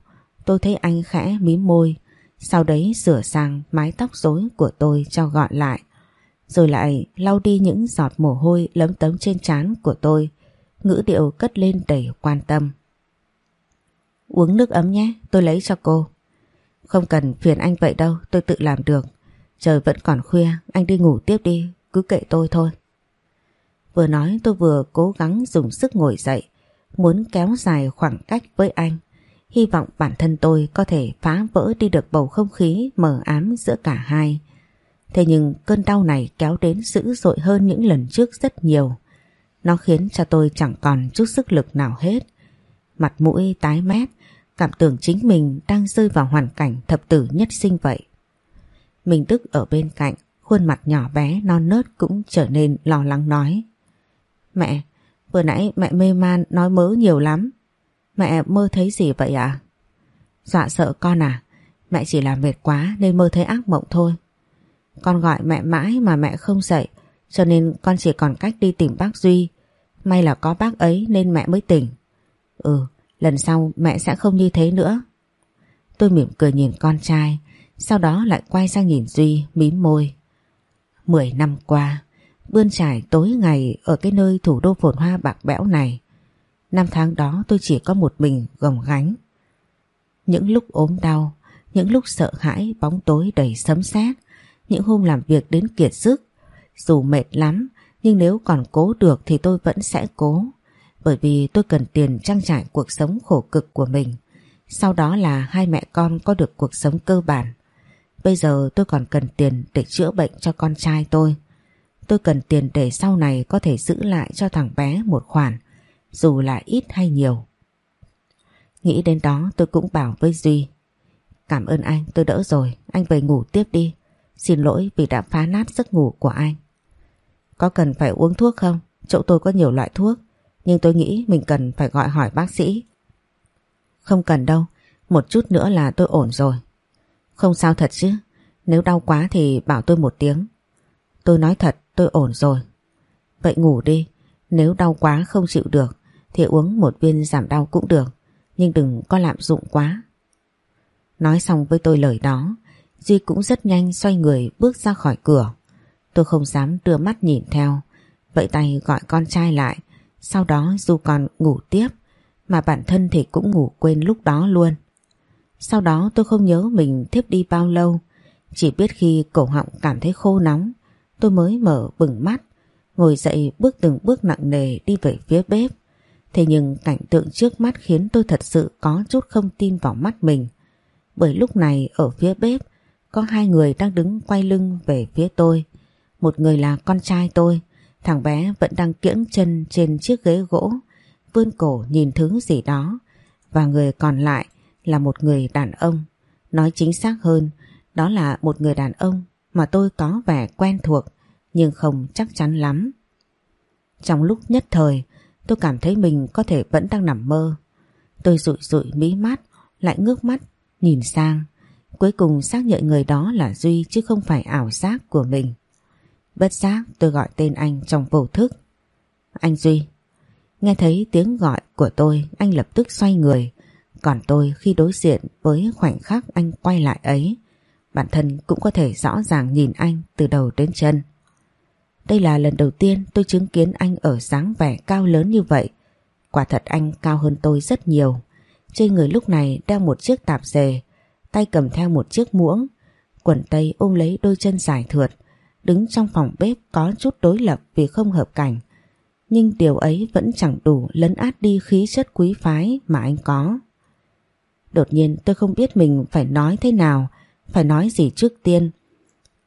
Tôi thấy anh khẽ mím môi, sau đấy sửa sang mái tóc rối của tôi cho gọn lại. Rồi lại lau đi những giọt mồ hôi lấm tấm trên trán của tôi, ngữ điệu cất lên đầy quan tâm. Uống nước ấm nhé, tôi lấy cho cô. Không cần phiền anh vậy đâu, tôi tự làm được. Trời vẫn còn khuya, anh đi ngủ tiếp đi, cứ kệ tôi thôi. Vừa nói tôi vừa cố gắng dùng sức ngồi dậy, muốn kéo dài khoảng cách với anh. Hy vọng bản thân tôi có thể phá vỡ đi được bầu không khí mờ ám giữa cả hai. Thế nhưng cơn đau này kéo đến dữ dội hơn những lần trước rất nhiều. Nó khiến cho tôi chẳng còn chút sức lực nào hết. Mặt mũi tái mét, cảm tưởng chính mình đang rơi vào hoàn cảnh thập tử nhất sinh vậy mình Đức ở bên cạnh, khuôn mặt nhỏ bé non nớt cũng trở nên lo lắng nói. Mẹ, vừa nãy mẹ mê man nói mớ nhiều lắm. Mẹ mơ thấy gì vậy ạ? À? Dọa sợ con à? Mẹ chỉ là mệt quá nên mơ thấy ác mộng thôi. Con gọi mẹ mãi mà mẹ không dậy cho nên con chỉ còn cách đi tìm bác Duy. May là có bác ấy nên mẹ mới tỉnh. Ừ, lần sau mẹ sẽ không như thế nữa. Tôi mỉm cười nhìn con trai sau đó lại quay sang nhìn Duy mím môi. Mười năm qua, bươn trải tối ngày ở cái nơi thủ đô phồn hoa bạc bẽo này. Năm tháng đó tôi chỉ có một mình gồng gánh. Những lúc ốm đau, những lúc sợ hãi bóng tối đầy sấm sét, những hôm làm việc đến kiệt sức. Dù mệt lắm, nhưng nếu còn cố được thì tôi vẫn sẽ cố. Bởi vì tôi cần tiền trang trải cuộc sống khổ cực của mình. Sau đó là hai mẹ con có được cuộc sống cơ bản. Bây giờ tôi còn cần tiền để chữa bệnh cho con trai tôi. Tôi cần tiền để sau này có thể giữ lại cho thằng bé một khoản, dù là ít hay nhiều. Nghĩ đến đó tôi cũng bảo với Duy. Cảm ơn anh, tôi đỡ rồi, anh về ngủ tiếp đi. Xin lỗi vì đã phá nát giấc ngủ của anh. Có cần phải uống thuốc không? Chỗ tôi có nhiều loại thuốc. Nhưng tôi nghĩ mình cần phải gọi hỏi bác sĩ. Không cần đâu, một chút nữa là tôi ổn rồi. Không sao thật chứ, nếu đau quá thì bảo tôi một tiếng. Tôi nói thật, tôi ổn rồi. Vậy ngủ đi, nếu đau quá không chịu được thì uống một viên giảm đau cũng được, nhưng đừng có lạm dụng quá. Nói xong với tôi lời đó, Duy cũng rất nhanh xoay người bước ra khỏi cửa. Tôi không dám đưa mắt nhìn theo, vậy tay gọi con trai lại, sau đó dù còn ngủ tiếp, mà bản thân thì cũng ngủ quên lúc đó luôn. Sau đó tôi không nhớ mình thiếp đi bao lâu, chỉ biết khi cổ họng cảm thấy khô nóng, tôi mới mở bừng mắt, ngồi dậy bước từng bước nặng nề đi về phía bếp. Thế nhưng cảnh tượng trước mắt khiến tôi thật sự có chút không tin vào mắt mình. Bởi lúc này ở phía bếp có hai người đang đứng quay lưng về phía tôi. Một người là con trai tôi, thằng bé vẫn đang kiễng chân trên chiếc ghế gỗ, vươn cổ nhìn thứ gì đó. Và người còn lại là một người đàn ông. Nói chính xác hơn, đó là một người đàn ông mà tôi có vẻ quen thuộc nhưng không chắc chắn lắm. Trong lúc nhất thời, tôi cảm thấy mình có thể vẫn đang nằm mơ. Tôi rụi rụi mí mắt, lại ngước mắt, nhìn sang. Cuối cùng xác nhận người đó là Duy chứ không phải ảo giác của mình. Bất giác tôi gọi tên anh trong vô thức. Anh Duy. Nghe thấy tiếng gọi của tôi, anh lập tức xoay người. Còn tôi khi đối diện với khoảnh khắc anh quay lại ấy, bản thân cũng có thể rõ ràng nhìn anh từ đầu đến chân. Đây là lần đầu tiên tôi chứng kiến anh ở dáng vẻ cao lớn như vậy. Quả thật anh cao hơn tôi rất nhiều. Trên người lúc này đeo một chiếc tạp dề, tay cầm theo một chiếc muỗng, quần tây ôm lấy đôi chân dài thượt, đứng trong phòng bếp có chút đối lập vì không hợp cảnh. Nhưng điều ấy vẫn chẳng đủ lấn át đi khí chất quý phái mà anh có. Đột nhiên tôi không biết mình phải nói thế nào, phải nói gì trước tiên.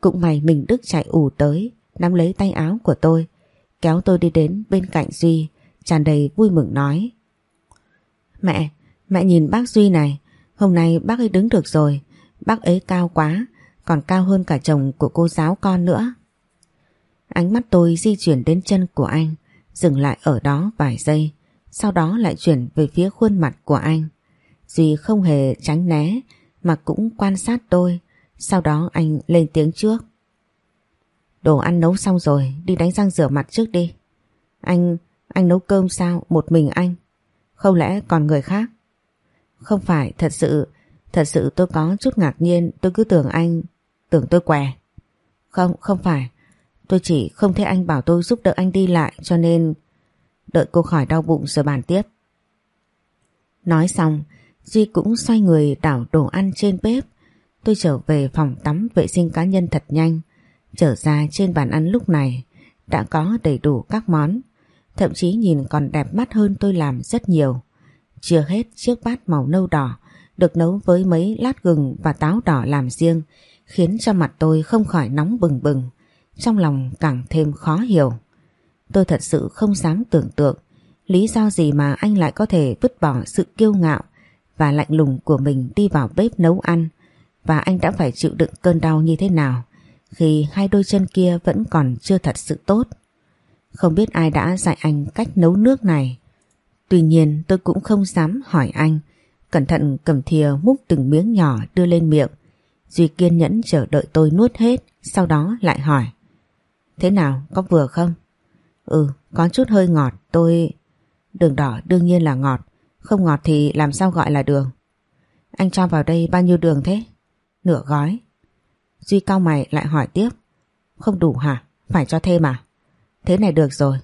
Cũng may mình Đức chạy ù tới, nắm lấy tay áo của tôi, kéo tôi đi đến bên cạnh Duy, tràn đầy vui mừng nói. Mẹ, mẹ nhìn bác Duy này, hôm nay bác ấy đứng được rồi, bác ấy cao quá, còn cao hơn cả chồng của cô giáo con nữa. Ánh mắt tôi di chuyển đến chân của anh, dừng lại ở đó vài giây, sau đó lại chuyển về phía khuôn mặt của anh. Duy không hề tránh né mà cũng quan sát tôi, sau đó anh lên tiếng trước. Đồ ăn nấu xong rồi, đi đánh răng rửa mặt trước đi. Anh, anh nấu cơm sao, một mình anh? Không lẽ còn người khác? Không phải, thật sự, thật sự tôi có chút ngạc nhiên, tôi cứ tưởng anh, tưởng tôi què. Không, không phải, tôi chỉ không thấy anh bảo tôi giúp đỡ anh đi lại cho nên đợi cô khỏi đau bụng rồi bàn tiếp. Nói xong, Duy cũng xoay người đảo đồ ăn trên bếp. Tôi trở về phòng tắm vệ sinh cá nhân thật nhanh. Trở ra trên bàn ăn lúc này, đã có đầy đủ các món. Thậm chí nhìn còn đẹp mắt hơn tôi làm rất nhiều. Chưa hết chiếc bát màu nâu đỏ được nấu với mấy lát gừng và táo đỏ làm riêng, khiến cho mặt tôi không khỏi nóng bừng bừng. Trong lòng càng thêm khó hiểu. Tôi thật sự không dám tưởng tượng lý do gì mà anh lại có thể vứt bỏ sự kiêu ngạo và lạnh lùng của mình đi vào bếp nấu ăn và anh đã phải chịu đựng cơn đau như thế nào khi hai đôi chân kia vẫn còn chưa thật sự tốt. Không biết ai đã dạy anh cách nấu nước này. Tuy nhiên tôi cũng không dám hỏi anh, cẩn thận cầm thìa múc từng miếng nhỏ đưa lên miệng. Duy kiên nhẫn chờ đợi tôi nuốt hết, sau đó lại hỏi. Thế nào, có vừa không? Ừ, có chút hơi ngọt, tôi... Đường đỏ đương nhiên là ngọt, không ngọt thì làm sao gọi là đường. Anh cho vào đây bao nhiêu đường thế? Nửa gói. Duy cao mày lại hỏi tiếp. Không đủ hả? Phải cho thêm à? Thế này được rồi.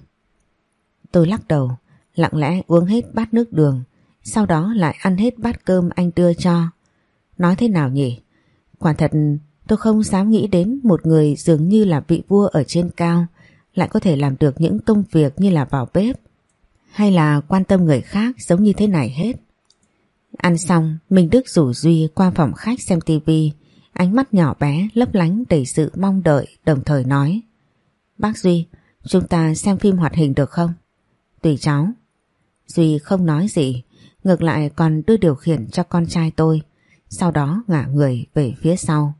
Tôi lắc đầu, lặng lẽ uống hết bát nước đường, sau đó lại ăn hết bát cơm anh đưa cho. Nói thế nào nhỉ? Quả thật tôi không dám nghĩ đến một người dường như là vị vua ở trên cao lại có thể làm được những công việc như là vào bếp hay là quan tâm người khác giống như thế này hết. Ăn xong, Minh Đức rủ Duy qua phòng khách xem tivi Ánh mắt nhỏ bé lấp lánh đầy sự mong đợi đồng thời nói Bác Duy, chúng ta xem phim hoạt hình được không? Tùy cháu. Duy không nói gì, ngược lại còn đưa điều khiển cho con trai tôi, sau đó ngả người về phía sau.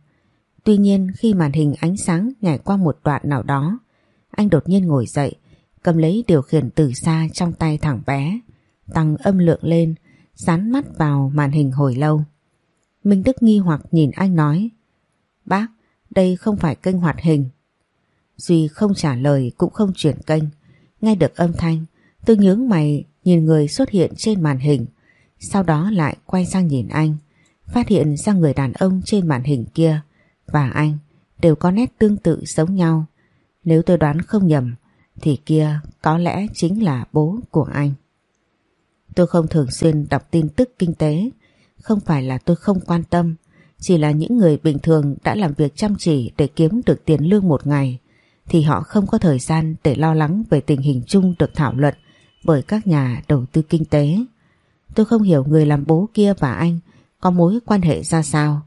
Tuy nhiên khi màn hình ánh sáng nhảy qua một đoạn nào đó, anh đột nhiên ngồi dậy, cầm lấy điều khiển từ xa trong tay thằng bé, tăng âm lượng lên, dán mắt vào màn hình hồi lâu. Minh Đức nghi hoặc nhìn anh nói Bác, đây không phải kênh hoạt hình. Duy không trả lời cũng không chuyển kênh. Nghe được âm thanh, tôi nhướng mày nhìn người xuất hiện trên màn hình. Sau đó lại quay sang nhìn anh, phát hiện ra người đàn ông trên màn hình kia và anh đều có nét tương tự giống nhau. Nếu tôi đoán không nhầm, thì kia có lẽ chính là bố của anh. Tôi không thường xuyên đọc tin tức kinh tế, không phải là tôi không quan tâm, chỉ là những người bình thường đã làm việc chăm chỉ để kiếm được tiền lương một ngày, thì họ không có thời gian để lo lắng về tình hình chung được thảo luận bởi các nhà đầu tư kinh tế. Tôi không hiểu người làm bố kia và anh có mối quan hệ ra sao,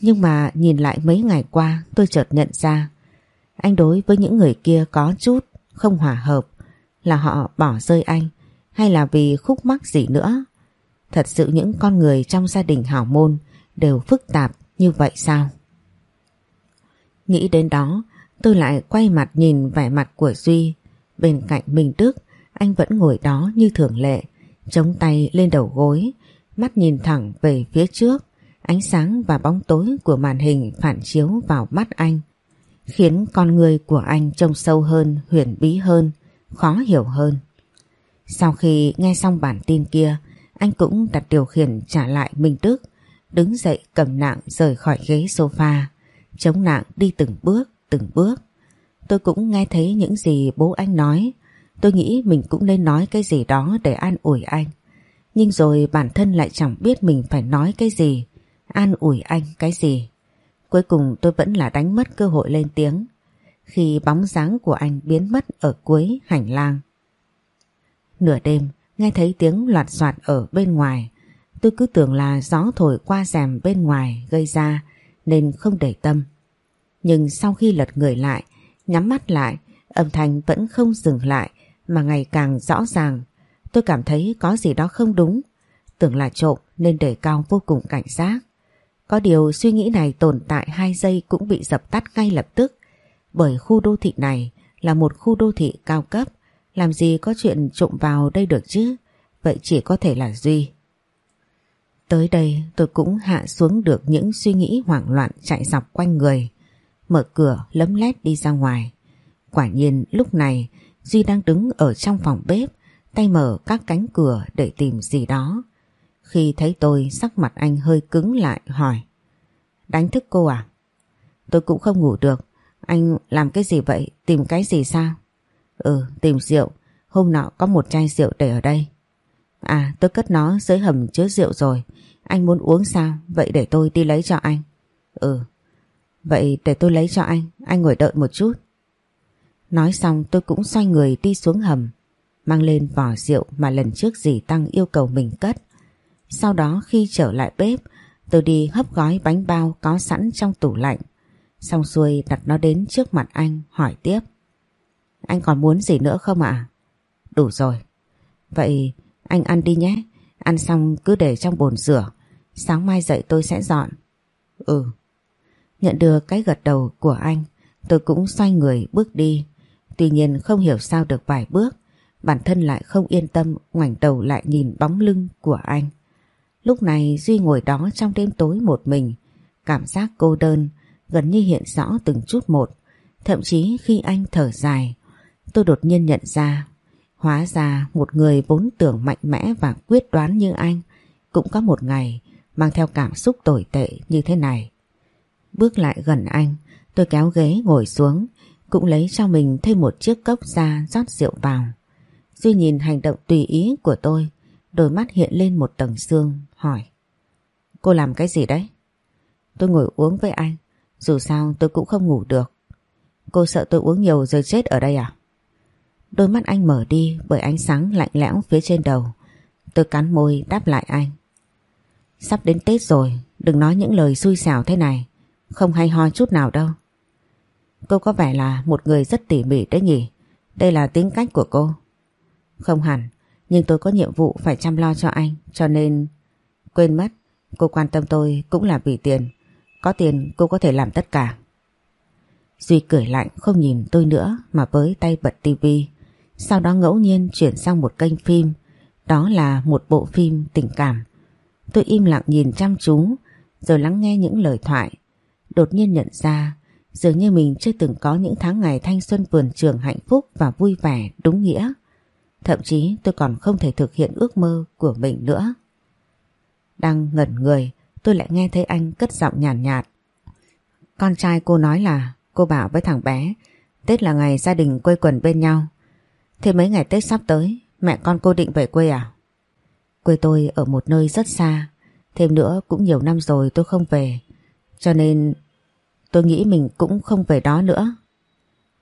nhưng mà nhìn lại mấy ngày qua tôi chợt nhận ra anh đối với những người kia có chút không hòa hợp, là họ bỏ rơi anh, hay là vì khúc mắc gì nữa. Thật sự những con người trong gia đình hảo môn đều phức tạp như vậy sao? Nghĩ đến đó, tôi lại quay mặt nhìn vẻ mặt của Duy. Bên cạnh Minh Đức, anh vẫn ngồi đó như thường lệ, chống tay lên đầu gối, mắt nhìn thẳng về phía trước ánh sáng và bóng tối của màn hình phản chiếu vào mắt anh khiến con người của anh trông sâu hơn, huyền bí hơn, khó hiểu hơn. Sau khi nghe xong bản tin kia, anh cũng đặt điều khiển trả lại Minh Đức, đứng dậy cầm nạng rời khỏi ghế sofa, chống nạng đi từng bước, từng bước. Tôi cũng nghe thấy những gì bố anh nói, tôi nghĩ mình cũng nên nói cái gì đó để an ủi anh. Nhưng rồi bản thân lại chẳng biết mình phải nói cái gì, an ủi anh cái gì. Cuối cùng tôi vẫn là đánh mất cơ hội lên tiếng, khi bóng dáng của anh biến mất ở cuối hành lang. Nửa đêm, nghe thấy tiếng loạt soạt ở bên ngoài tôi cứ tưởng là gió thổi qua rèm bên ngoài gây ra, nên không để tâm. Nhưng sau khi lật người lại, nhắm mắt lại, âm thanh vẫn không dừng lại, mà ngày càng rõ ràng tôi cảm thấy có gì đó không đúng, tưởng là trộm nên để cao vô cùng cảnh giác. Có điều suy nghĩ này tồn tại 2 giây cũng bị dập tắt ngay lập tức bởi khu đô thị này là một khu đô thị cao cấp, làm gì có chuyện trộm vào đây được chứ vậy chỉ có thể là Duy. Tới đây tôi cũng hạ xuống được những suy nghĩ hoảng loạn chạy dọc quanh người, mở cửa lấm lét đi ra ngoài. Quả nhiên lúc này, Duy đang đứng ở trong phòng bếp, tay mở các cánh cửa để tìm gì đó. Khi thấy tôi, sắc mặt anh hơi cứng lại, hỏi. Đánh thức cô à? Tôi cũng không ngủ được. Anh làm cái gì vậy? Tìm cái gì sao? Ừ tìm rượu. Hôm nọ có một chai rượu để ở đây. À tôi cất nó dưới hầm chứa rượu rồi. Anh muốn uống sao? Vậy để tôi đi lấy cho anh. Ừ. Vậy để tôi lấy cho anh. Anh ngồi đợi một chút. Nói xong, tôi cũng xoay người đi xuống hầm, Mang lên vỏ rượu mà lần trước dì Tăng yêu cầu mình cất sau đó khi trở lại bếp, tôi đi hấp gói bánh bao có sẵn trong tủ lạnh. Xong xuôi đặt nó đến trước mặt anh hỏi tiếp. Anh còn muốn gì nữa không ạ? Đủ rồi. Vậy anh ăn đi nhé. Ăn xong cứ để trong bồn rửa. Sáng mai dậy tôi sẽ dọn. Ừ. Nhận được cái gật đầu của anh, tôi cũng xoay người bước đi. Tuy nhiên không hiểu sao được vài bước, bản thân lại không yên tâm ngoảnh đầu lại nhìn bóng lưng của anh. Lúc này Duy ngồi đó trong đêm tối một mình, cảm giác cô đơn gần như hiện rõ từng chút một. Thậm chí khi anh thở dài, tôi đột nhiên nhận ra, hóa ra một người vốn tưởng mạnh mẽ và quyết đoán như anh cũng có một ngày mang theo cảm xúc tồi tệ như thế này. Bước lại gần anh, tôi kéo ghế ngồi xuống, cũng lấy cho mình thêm một chiếc cốc ra rót rượu vào. Duy nhìn hành động tùy ý của tôi, đôi mắt hiện lên một tầng xương, hỏi. Cô làm cái gì đấy? Tôi ngồi uống với anh, dù sao tôi cũng không ngủ được. Cô sợ tôi uống nhiều rồi chết ở đây à? Đôi mắt anh mở đi bởi ánh sáng lạnh lẽo phía trên đầu. Tôi cắn môi đáp lại anh. Sắp đến Tết rồi, đừng nói những lời xui xẻo thế này. Không hay ho chút nào đâu. Cô có vẻ là một người rất tỉ mỉ đấy nhỉ. Đây là tính cách của cô. Không hẳn, nhưng tôi có nhiệm vụ phải chăm lo cho anh cho nên... Quên mất, cô quan tâm tôi cũng là vì tiền. Có tiền cô có thể làm tất cả. Duy cười lạnh không nhìn tôi nữa mà với tay bật tivi. Sau đó ngẫu nhiên chuyển sang một kênh phim, đó là một bộ phim tình cảm. Tôi im lặng nhìn chăm chú, rồi lắng nghe những lời thoại. Đột nhiên nhận ra, dường như mình chưa từng có những tháng ngày thanh xuân vườn trường hạnh phúc và vui vẻ đúng nghĩa. Thậm chí tôi còn không thể thực hiện ước mơ của mình nữa. Đang ngẩn người, tôi lại nghe thấy anh cất giọng nhàn nhạt, nhạt. Con trai cô nói là cô bảo với thằng bé Tết là ngày gia đình quây quần bên nhau. Thế mấy ngày Tết sắp tới mẹ con cô định về quê à? Quê tôi ở một nơi rất xa. Thêm nữa cũng nhiều năm rồi tôi không về. Cho nên tôi nghĩ mình cũng không về đó nữa.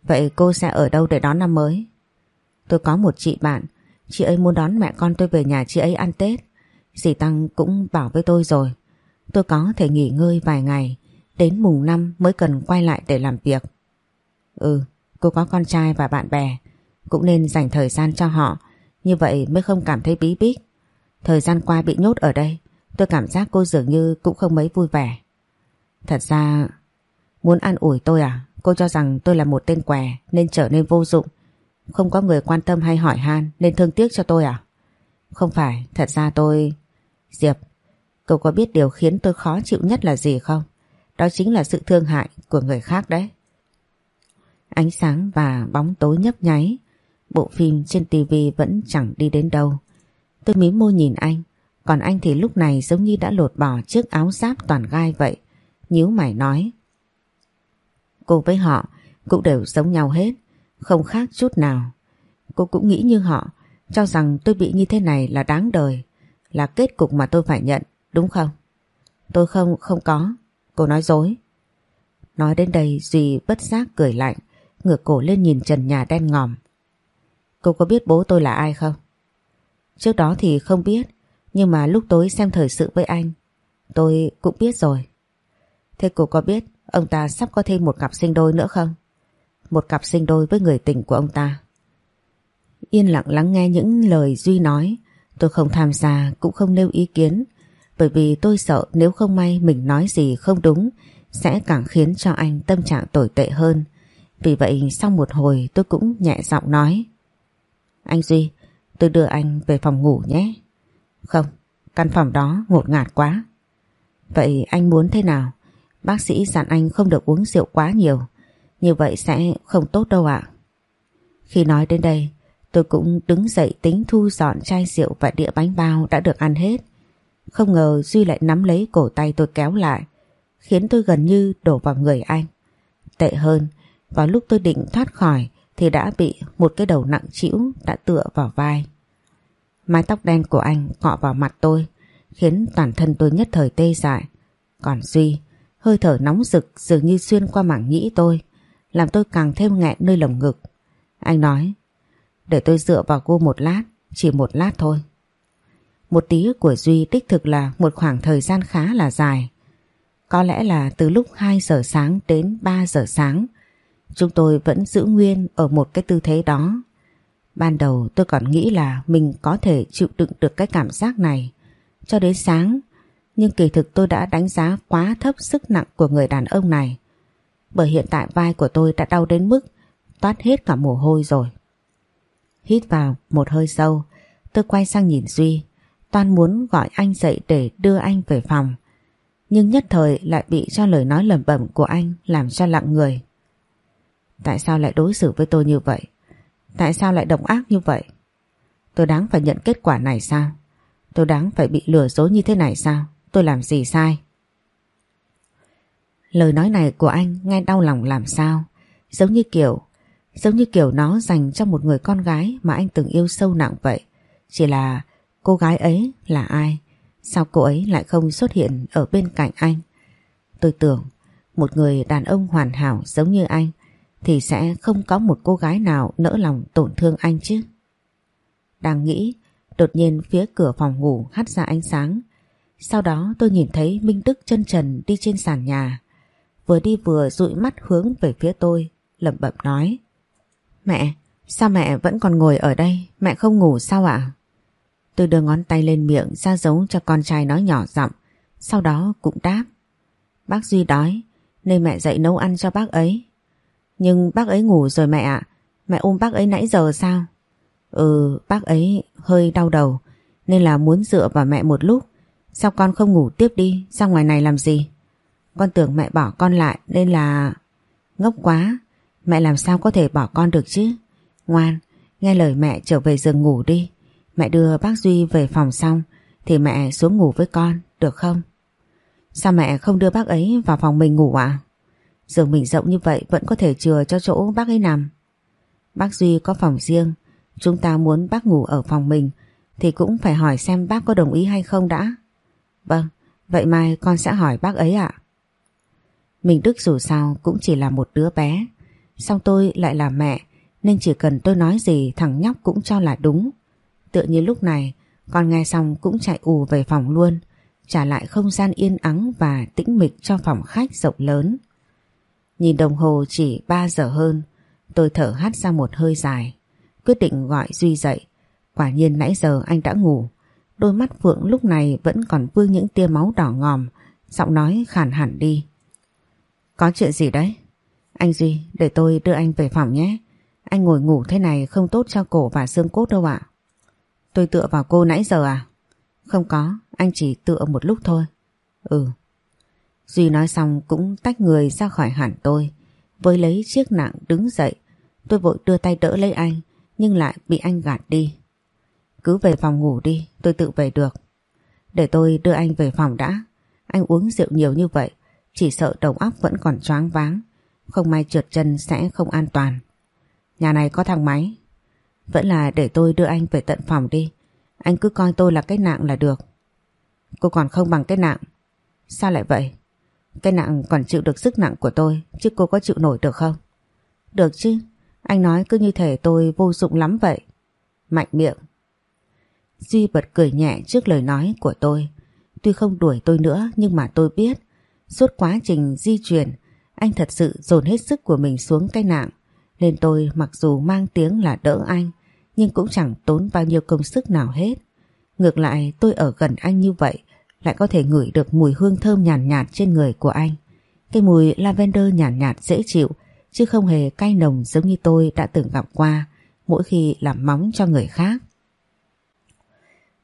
Vậy cô sẽ ở đâu để đón năm mới? Tôi có một chị bạn. Chị ấy muốn đón mẹ con tôi về nhà chị ấy ăn Tết. Dì Tăng cũng bảo với tôi rồi. Tôi có thể nghỉ ngơi vài ngày. Đến mùng năm mới cần quay lại để làm việc. Ừ, cô có con trai và bạn bè. Cũng nên dành thời gian cho họ. Như vậy mới không cảm thấy bí bít. Thời gian qua bị nhốt ở đây. Tôi cảm giác cô dường như cũng không mấy vui vẻ. Thật ra... Muốn an ủi tôi à? Cô cho rằng tôi là một tên què nên trở nên vô dụng. Không có người quan tâm hay hỏi han nên thương tiếc cho tôi à? Không phải, thật ra tôi... Diệp, cậu có biết điều khiến tôi khó chịu nhất là gì không? Đó chính là sự thương hại của người khác đấy. Ánh sáng và bóng tối nhấp nháy. Bộ phim trên tivi vẫn chẳng đi đến đâu. Tôi mím môi nhìn anh. Còn anh thì lúc này giống như đã lột bỏ chiếc áo giáp toàn gai vậy. nhíu mày nói. Cô với họ cũng đều giống nhau hết. Không khác chút nào. Cô cũng nghĩ như họ. Cho rằng tôi bị như thế này là đáng đời. Là kết cục mà tôi phải nhận. Đúng không? Tôi không, không có. Cô nói dối. Nói đến đây Duy bất giác cười lạnh, ngửa cổ lên nhìn trần nhà đen ngòm. Cô có biết bố tôi là ai không? Trước đó thì không biết, nhưng mà lúc tối xem thời sự với anh, tôi cũng biết rồi. Thế cô có biết ông ta sắp có thêm một cặp sinh đôi nữa không? Một cặp sinh đôi với người tình của ông ta. Yên lặng lắng nghe những lời Duy nói, tôi không tham gia cũng không nêu ý kiến, bởi vì tôi sợ nếu không may mình nói gì không đúng sẽ càng khiến cho anh tâm trạng tồi tệ hơn. Vì vậy sau một hồi tôi cũng nhẹ giọng nói Anh Duy, tôi đưa anh về phòng ngủ nhé. Không, căn phòng đó ngột ngạt quá. Vậy anh muốn thế nào? Bác sĩ dặn anh không được uống rượu quá nhiều. Như vậy sẽ không tốt đâu ạ. Khi nói đến đây, tôi cũng đứng dậy tính thu dọn chai rượu và đĩa bánh bao đã được ăn hết. Không ngờ Duy lại nắm lấy cổ tay tôi kéo lại, khiến tôi gần như đổ vào người anh. Tệ hơn, vào lúc tôi định thoát khỏi thì đã bị một cái đầu nặng trĩu đã tựa vào vai. Mái tóc đen của anh cọ vào mặt tôi, khiến toàn thân tôi nhất thời tê dại. Còn Duy, hơi thở nóng rực dường như xuyên qua mảng nhĩ tôi, làm tôi càng thêm nghẹn nơi lồng ngực. Anh nói, để tôi dựa vào cô một lát, chỉ một lát thôi. Một tí của Duy đích thực là một khoảng thời gian khá là dài. Có lẽ là từ lúc 2 giờ sáng đến 3 giờ sáng, chúng tôi vẫn giữ nguyên ở một cái tư thế đó. Ban đầu tôi còn nghĩ là mình có thể chịu đựng được cái cảm giác này cho đến sáng, nhưng kỳ thực tôi đã đánh giá quá thấp sức nặng của người đàn ông này. Bởi hiện tại vai của tôi đã đau đến mức toát hết cả mồ hôi rồi. Hít vào một hơi sâu, tôi quay sang nhìn Duy. Toan muốn gọi anh dậy để đưa anh về phòng. Nhưng nhất thời lại bị cho lời nói lẩm bẩm của anh làm cho lặng người. Tại sao lại đối xử với tôi như vậy? Tại sao lại độc ác như vậy? Tôi đáng phải nhận kết quả này sao? Tôi đáng phải bị lừa dối như thế này sao? Tôi làm gì sai? Lời nói này của anh nghe đau lòng làm sao? Giống như kiểu Giống như kiểu nó dành cho một người con gái mà anh từng yêu sâu nặng vậy. Chỉ là Cô gái ấy là ai? Sao cô ấy lại không xuất hiện ở bên cạnh anh? Tôi tưởng một người đàn ông hoàn hảo giống như anh thì sẽ không có một cô gái nào nỡ lòng tổn thương anh chứ. Đang nghĩ, đột nhiên phía cửa phòng ngủ hắt ra ánh sáng. Sau đó tôi nhìn thấy Minh Đức chân trần đi trên sàn nhà. Vừa đi vừa dụi mắt hướng về phía tôi, lẩm bẩm nói. Mẹ, sao mẹ vẫn còn ngồi ở đây? Mẹ không ngủ sao ạ? Tôi đưa ngón tay lên miệng ra dấu cho con trai nói nhỏ giọng, sau đó cũng đáp. Bác Duy đói, nên mẹ dậy nấu ăn cho bác ấy. Nhưng bác ấy ngủ rồi mẹ ạ, mẹ ôm bác ấy nãy giờ sao? Ừ bác ấy hơi đau đầu nên là muốn dựa vào mẹ một lúc. Sao con không ngủ tiếp đi, ra ngoài này làm gì? Con tưởng mẹ bỏ con lại nên là... Ngốc quá, mẹ làm sao có thể bỏ con được chứ? Ngoan, nghe lời mẹ trở về giường ngủ đi. Mẹ đưa bác Duy về phòng xong thì mẹ xuống ngủ với con, được không? Sao mẹ không đưa bác ấy vào phòng mình ngủ ạ? À? Giường mình rộng như vậy vẫn có thể chừa cho chỗ bác ấy nằm. Bác Duy có phòng riêng, chúng ta muốn bác ngủ ở phòng mình thì cũng phải hỏi xem bác có đồng ý hay không đã. Vâng, vậy mai con sẽ hỏi bác ấy ạ. Mình Đức dù sao cũng chỉ là một đứa bé, xong tôi lại là mẹ nên chỉ cần tôi nói gì thằng nhóc cũng cho là đúng. Tựa như lúc này con nghe xong cũng chạy ù về phòng luôn, trả lại không gian yên ắng và tĩnh mịch cho phòng khách rộng lớn. Nhìn đồng hồ chỉ 3 giờ hơn, tôi thở hắt ra một hơi dài, quyết định gọi Duy dậy. Quả nhiên nãy giờ anh đã ngủ, đôi mắt Phượng lúc này vẫn còn vương những tia máu đỏ ngòm, giọng nói khàn hẳn đi. Có chuyện gì đấy? Anh Duy, để tôi đưa anh về phòng nhé. Anh ngồi ngủ thế này không tốt cho cổ và xương cốt đâu ạ. Tôi tựa vào cô nãy giờ à? Không có, anh chỉ tựa một lúc thôi. Ừ. Duy nói xong cũng tách người ra khỏi hẳn tôi. Với lấy chiếc nặng đứng dậy. Tôi vội đưa tay đỡ lấy anh, nhưng lại bị anh gạt đi. Cứ về phòng ngủ đi, tôi tự về được. Để tôi đưa anh về phòng đã. Anh uống rượu nhiều như vậy, chỉ sợ đầu óc vẫn còn choáng váng. Không may trượt chân sẽ không an toàn. Nhà này có thang máy. Vẫn là để tôi đưa anh về tận phòng đi. Anh cứ coi tôi là cái nạng là được. Cô còn không bằng cái nạng. Sao lại vậy? Cái nặng còn chịu được sức nặng của tôi chứ cô có chịu nổi được không? Được chứ, anh nói cứ như thể tôi vô dụng lắm vậy. Mạnh miệng. Duy bật cười nhẹ trước lời nói của tôi. Tuy không đuổi tôi nữa nhưng mà tôi biết suốt quá trình di chuyển anh thật sự dồn hết sức của mình xuống cái nặng nên tôi mặc dù mang tiếng là đỡ anh nhưng cũng chẳng tốn bao nhiêu công sức nào hết. Ngược lại tôi ở gần anh như vậy lại có thể ngửi được mùi hương thơm nhàn nhạt, nhạt trên người của anh. Cái mùi lavender nhàn nhạt, nhạt dễ chịu chứ không hề cay nồng giống như tôi đã từng gặp qua mỗi khi làm móng cho người khác.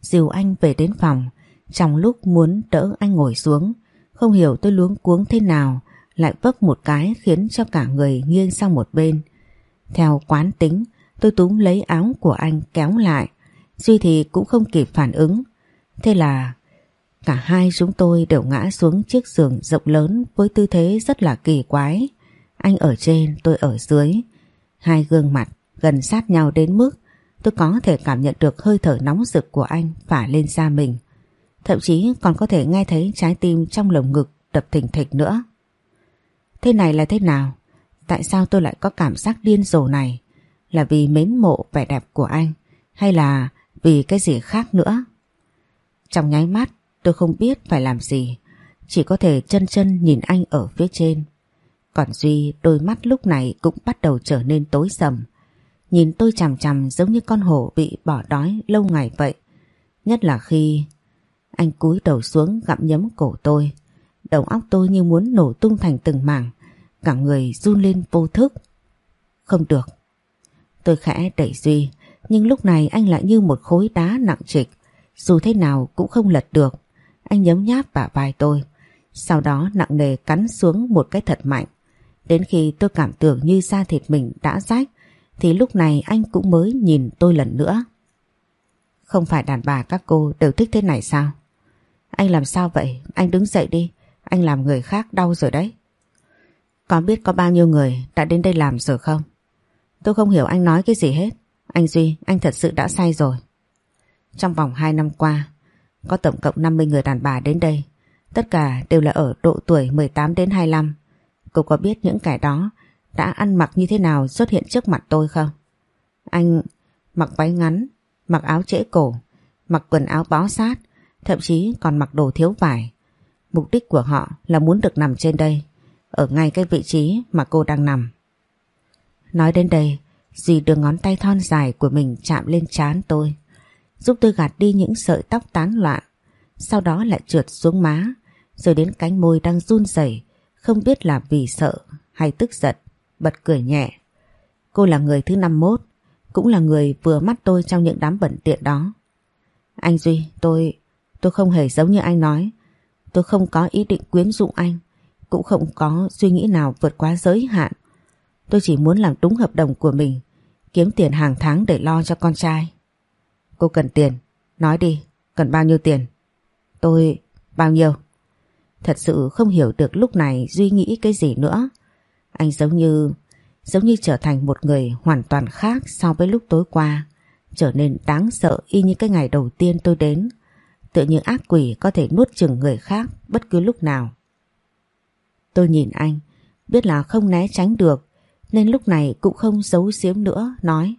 Dìu anh về đến phòng, trong lúc muốn đỡ anh ngồi xuống, không hiểu tôi luống cuống thế nào lại vấp một cái khiến cho cả người nghiêng sang một bên. Theo quán tính, tôi túm lấy áo của anh kéo lại, Duy thì cũng không kịp phản ứng. Thế là Cả hai chúng tôi đều ngã xuống chiếc giường rộng lớn với tư thế rất là kỳ quái. Anh ở trên, tôi ở dưới. Hai gương mặt gần sát nhau đến mức tôi có thể cảm nhận được hơi thở nóng rực của anh phả lên da mình. Thậm chí còn có thể nghe thấy trái tim trong lồng ngực đập thình thịch nữa. Thế này là thế nào? Tại sao tôi lại có cảm giác điên rồ này? Là vì mến mộ vẻ đẹp của anh, hay là vì cái gì khác nữa? Trong nháy mắt, Tôi không biết phải làm gì, Chỉ có thể chân chân nhìn anh ở phía trên Còn Duy, đôi mắt lúc này cũng bắt đầu trở nên tối sầm Nhìn tôi chằm chằm giống như con hổ bị bỏ đói lâu ngày vậy Nhất là khi anh cúi đầu xuống gặm nhấm cổ tôi. Đầu óc tôi như muốn nổ tung thành từng mảng. Cả người run lên vô thức. Không được. Tôi khẽ đẩy Duy, Nhưng lúc này anh lại như một khối đá nặng trịch. Dù thế nào cũng không lật được. Anh nhấm nháp bả vai tôi. Sau đó nặng nề cắn xuống một cái thật mạnh. Đến khi tôi cảm tưởng như da thịt mình đã rách, Thì lúc này anh cũng mới nhìn tôi lần nữa. Không phải đàn bà các cô đều thích thế này sao? Anh làm sao vậy Anh đứng dậy đi Anh làm người khác đau rồi đấy Có biết có bao nhiêu người đã đến đây làm rồi không Tôi không hiểu anh nói cái gì hết Anh Duy anh thật sự đã sai rồi Trong vòng 2 năm qua có tổng cộng 50 người đàn bà đến đây. Tất cả đều là ở độ tuổi 18 đến 25. Cô có biết những kẻ đó đã ăn mặc như thế nào xuất hiện trước mặt tôi không? Anh mặc váy ngắn, mặc áo trễ cổ, mặc quần áo bó sát, thậm chí còn mặc đồ thiếu vải. Mục đích của họ là muốn được nằm trên đây, ở ngay cái vị trí mà cô đang nằm. Nói đến đây, dì đưa ngón tay thon dài của mình chạm lên trán tôi giúp tôi gạt đi những sợi tóc tán loạn, sau đó lại trượt xuống má, rồi đến cánh môi đang run rẩy, không biết là vì sợ hay tức giận, bật cười nhẹ. Cô là người thứ 51, cũng là người vừa mắt tôi trong những đám bẩn tiện đó. Anh Duy, tôi tôi không hề giống như anh nói. Tôi không có ý định quyến dụ anh, cũng không có suy nghĩ nào vượt quá giới hạn. Tôi chỉ muốn làm đúng hợp đồng của mình, kiếm tiền hàng tháng để lo cho con trai. Cô cần tiền, nói đi, cần bao nhiêu tiền? Tôi... bao nhiêu? Thật sự không hiểu được lúc này Duy nghĩ cái gì nữa. Anh giống như... giống như trở thành một người hoàn toàn khác so với lúc tối qua. Trở nên đáng sợ y như cái ngày đầu tiên tôi đến. Tự như ác quỷ có thể nuốt chừng người khác bất cứ lúc nào. Tôi nhìn anh, biết là không né tránh được, nên lúc này cũng không giấu giếm nữa, nói.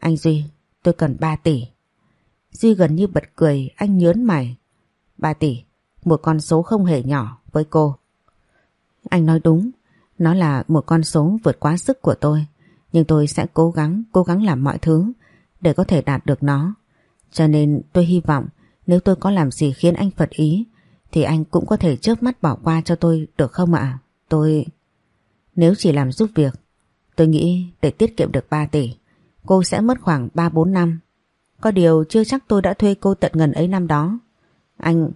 Anh Duy, tôi cần 3 tỷ. Duy gần như bật cười, anh nhớn mày. 3 tỷ, một con số không hề nhỏ với cô. Anh nói đúng, nó là một con số vượt quá sức của tôi, nhưng tôi sẽ cố gắng, cố gắng làm mọi thứ để có thể đạt được nó. Cho nên tôi hy vọng nếu tôi có làm gì khiến anh phật ý, thì anh cũng có thể chớp mắt bỏ qua cho tôi được không ạ? Tôi... Nếu chỉ làm giúp việc, tôi nghĩ để tiết kiệm được 3 tỷ, cô sẽ mất khoảng 3-4 năm. Có điều chưa chắc tôi đã thuê cô tận ngần ấy năm đó. Anh...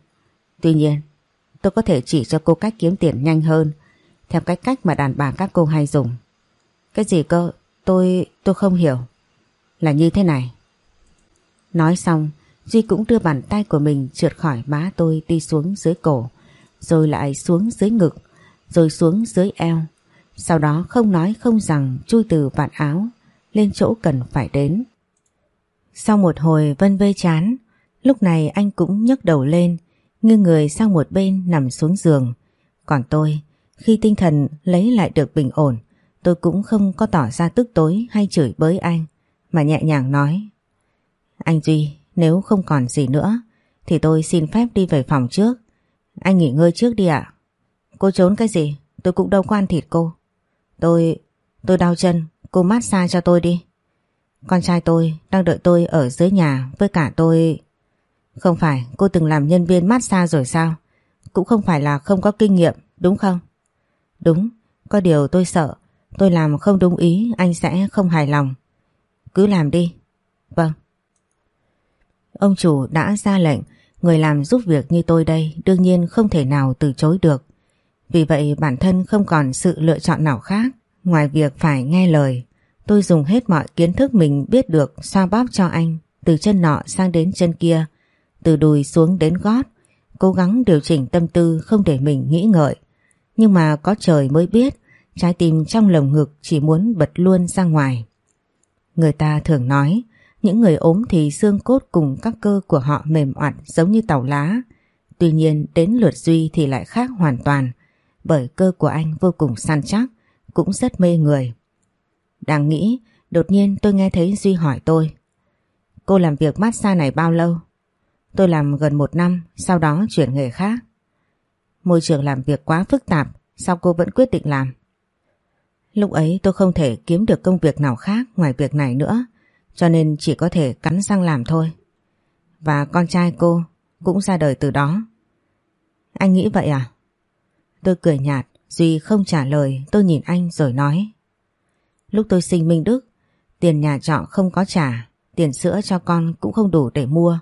Tuy nhiên, tôi có thể chỉ cho cô cách kiếm tiền nhanh hơn, theo cái cách mà đàn bà các cô hay dùng. Cái gì cơ? Tôi... tôi không hiểu. Là như thế này. Nói xong Duy cũng đưa bàn tay của mình trượt khỏi má tôi đi xuống dưới cổ, rồi lại xuống dưới ngực, rồi xuống dưới eo. Sau đó không nói không rằng chui từ vạt áo lên chỗ cần phải đến. Sau một hồi vân vê chán, lúc này anh cũng nhấc đầu lên, nghiêng người sang một bên nằm xuống giường. Còn tôi, khi tinh thần lấy lại được bình ổn, tôi cũng không có tỏ ra tức tối hay chửi bới anh, mà nhẹ nhàng nói. Anh Duy, nếu không còn gì nữa thì tôi xin phép đi về phòng trước. Anh nghỉ ngơi trước đi ạ. Cô trốn cái gì? Tôi cũng đâu quan thịt cô. Tôi... tôi đau chân. Cô massage cho tôi đi. Con trai tôi đang đợi tôi ở dưới nhà với cả tôi... Không phải cô từng làm nhân viên massage rồi sao? Cũng không phải là không có kinh nghiệm, đúng không? Đúng, có điều tôi sợ. Tôi làm không đúng ý anh sẽ không hài lòng. Cứ làm đi. Vâng. Ông chủ đã ra lệnh, người làm giúp việc như tôi đây đương nhiên không thể nào từ chối được. Vì vậy bản thân không còn sự lựa chọn nào khác ngoài việc phải nghe lời. Tôi dùng hết mọi kiến thức mình biết được xoa bóp cho anh, từ chân nọ sang đến chân kia, từ đùi xuống đến gót, cố gắng điều chỉnh tâm tư không để mình nghĩ ngợi. Nhưng mà có trời mới biết, trái tim trong lồng ngực chỉ muốn bật luôn ra ngoài. Người ta thường nói, những người ốm thì xương cốt cùng các cơ của họ mềm oặt giống như tàu lá. Tuy nhiên đến lượt Duy thì lại khác hoàn toàn, bởi cơ của anh vô cùng săn chắc, cũng rất mê người. Đang nghĩ, đột nhiên tôi nghe thấy Duy hỏi tôi. Cô làm việc massage này bao lâu? Tôi làm gần một năm, sau đó chuyển nghề khác. Môi trường làm việc quá phức tạp, sao cô vẫn quyết định làm? Lúc ấy tôi không thể kiếm được công việc nào khác ngoài việc này nữa, cho nên chỉ có thể cắn răng làm thôi. Và con trai cô cũng ra đời từ đó. Anh nghĩ vậy à? Tôi cười nhạt, Duy không trả lời, tôi nhìn anh rồi nói. Lúc tôi sinh Minh Đức, tiền nhà trọ không có trả, tiền sữa cho con cũng không đủ để mua.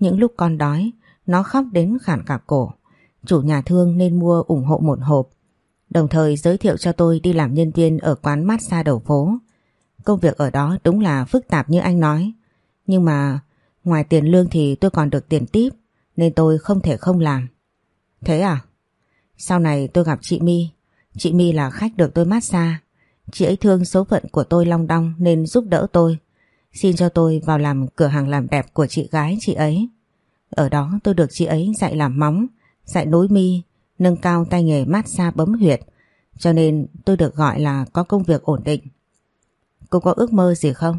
Những lúc con đói, nó khóc đến khản cả cổ. Chủ nhà thương nên mua ủng hộ một hộp. Đồng thời giới thiệu cho tôi đi làm nhân viên ở quán massage đầu phố. Công việc ở đó đúng là phức tạp như anh nói. Nhưng mà ngoài tiền lương thì tôi còn được tiền tiếp nên tôi không thể không làm. Thế à? Sau này tôi gặp chị My. Chị My là khách được tôi massage. Chị ấy thương số phận của tôi long đong nên giúp đỡ tôi. Xin cho tôi vào làm cửa hàng làm đẹp của chị gái chị ấy. Ở đó tôi được chị ấy dạy làm móng, dạy nối mi, nâng cao tay nghề massage bấm huyệt. Cho nên tôi được gọi là có công việc ổn định. Cô có ước mơ gì không?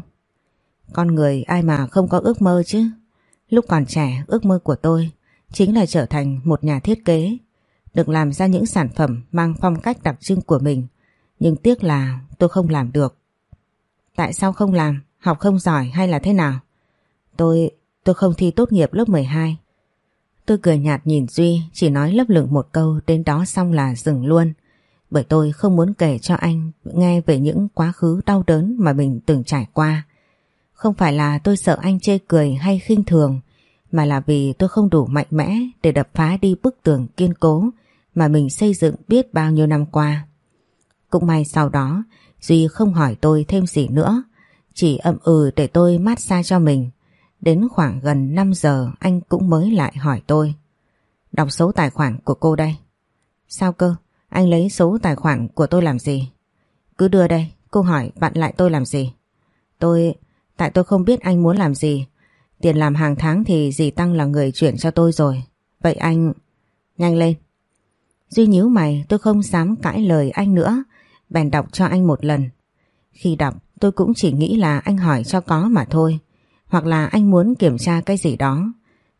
Con người ai mà không có ước mơ chứ? Lúc còn trẻ, ước mơ của tôi chính là trở thành một nhà thiết kế, được làm ra những sản phẩm mang phong cách đặc trưng của mình. Nhưng tiếc là tôi không làm được. Tại sao không làm? Học không giỏi hay là thế nào? Tôi, tôi không thi tốt nghiệp lớp 12. Tôi cười nhạt nhìn Duy, chỉ nói lấp lửng một câu đến đó xong là dừng luôn bởi tôi không muốn kể cho anh nghe về những quá khứ đau đớn mà mình từng trải qua. Không phải là tôi sợ anh chê cười hay khinh thường, mà là vì tôi không đủ mạnh mẽ để đập phá đi bức tường kiên cố mà mình xây dựng biết bao nhiêu năm qua. Cũng may sau đó, Duy không hỏi tôi thêm gì nữa, chỉ ậm ừ để tôi mát xa cho mình. Đến khoảng gần 5 giờ, anh cũng mới lại hỏi tôi. Đọc số tài khoản của cô đây. Sao cơ? Anh lấy số tài khoản của tôi làm gì? Cứ đưa đây, cô hỏi bạn lại tôi làm gì? Tôi... Tại tôi không biết anh muốn làm gì. Tiền làm hàng tháng thì dì Tăng là người chuyển cho tôi rồi. Vậy anh... Nhanh lên. Duy nhíu mày tôi không dám cãi lời anh nữa. Bèn đọc cho anh một lần. Khi đọc tôi cũng chỉ nghĩ là anh hỏi cho có mà thôi. Hoặc là anh muốn kiểm tra cái gì đó.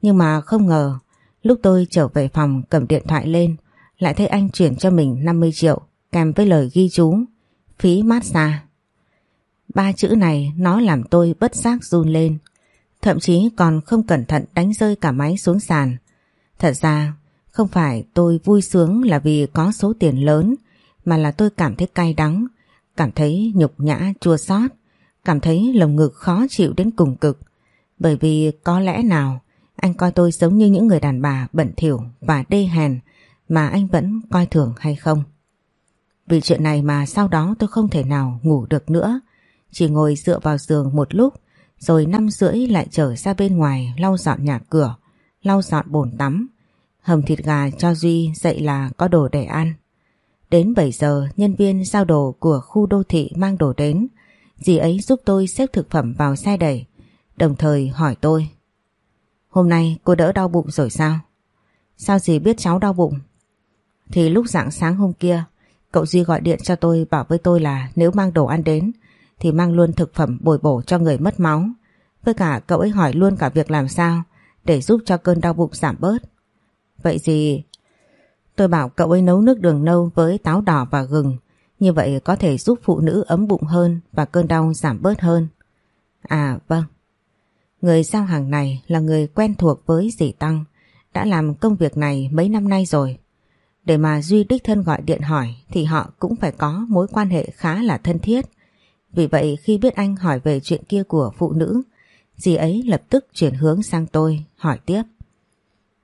Nhưng mà không ngờ lúc tôi trở về phòng cầm điện thoại lên lại thấy anh chuyển cho mình 50 triệu kèm với lời ghi chú phí massage. Ba chữ này nó làm tôi bất giác run lên. Thậm chí còn không cẩn thận đánh rơi cả máy xuống sàn. Thật ra không phải tôi vui sướng là vì có số tiền lớn mà là tôi cảm thấy cay đắng, cảm thấy nhục nhã chua xót, cảm thấy lồng ngực khó chịu đến cùng cực. Bởi vì có lẽ nào anh coi tôi giống như những người đàn bà bẩn thỉu và đê hèn mà anh vẫn coi thường hay không? Vì chuyện này mà sau đó tôi không thể nào ngủ được nữa. Chỉ ngồi dựa vào giường một lúc rồi năm rưỡi lại trở ra bên ngoài lau dọn nhà cửa, lau dọn bồn tắm. Hầm thịt gà cho Duy dậy là có đồ để ăn. Đến 7 giờ nhân viên giao đồ của khu đô thị mang đồ đến. Dì ấy giúp tôi xếp thực phẩm vào xe đẩy, đồng thời hỏi tôi. Hôm nay cô đỡ đau bụng rồi sao? Sao dì biết cháu đau bụng? Thì lúc dạng sáng hôm kia, cậu Duy gọi điện cho tôi bảo với tôi là nếu mang đồ ăn đến thì mang luôn thực phẩm bồi bổ cho người mất máu. Với cả cậu ấy hỏi luôn cả việc làm sao để giúp cho cơn đau bụng giảm bớt. Vậy gì tôi bảo cậu ấy nấu nước đường nâu với táo đỏ và gừng. Như vậy có thể giúp phụ nữ ấm bụng hơn và cơn đau giảm bớt hơn. À vâng. Người giao hàng này là người quen thuộc với dì Tăng. Đã làm công việc này mấy năm nay rồi. Để mà Duy đích thân gọi điện hỏi thì họ cũng phải có mối quan hệ khá là thân thiết. Vì vậy khi biết anh hỏi về chuyện kia của phụ nữ, dì ấy lập tức chuyển hướng sang tôi, hỏi tiếp.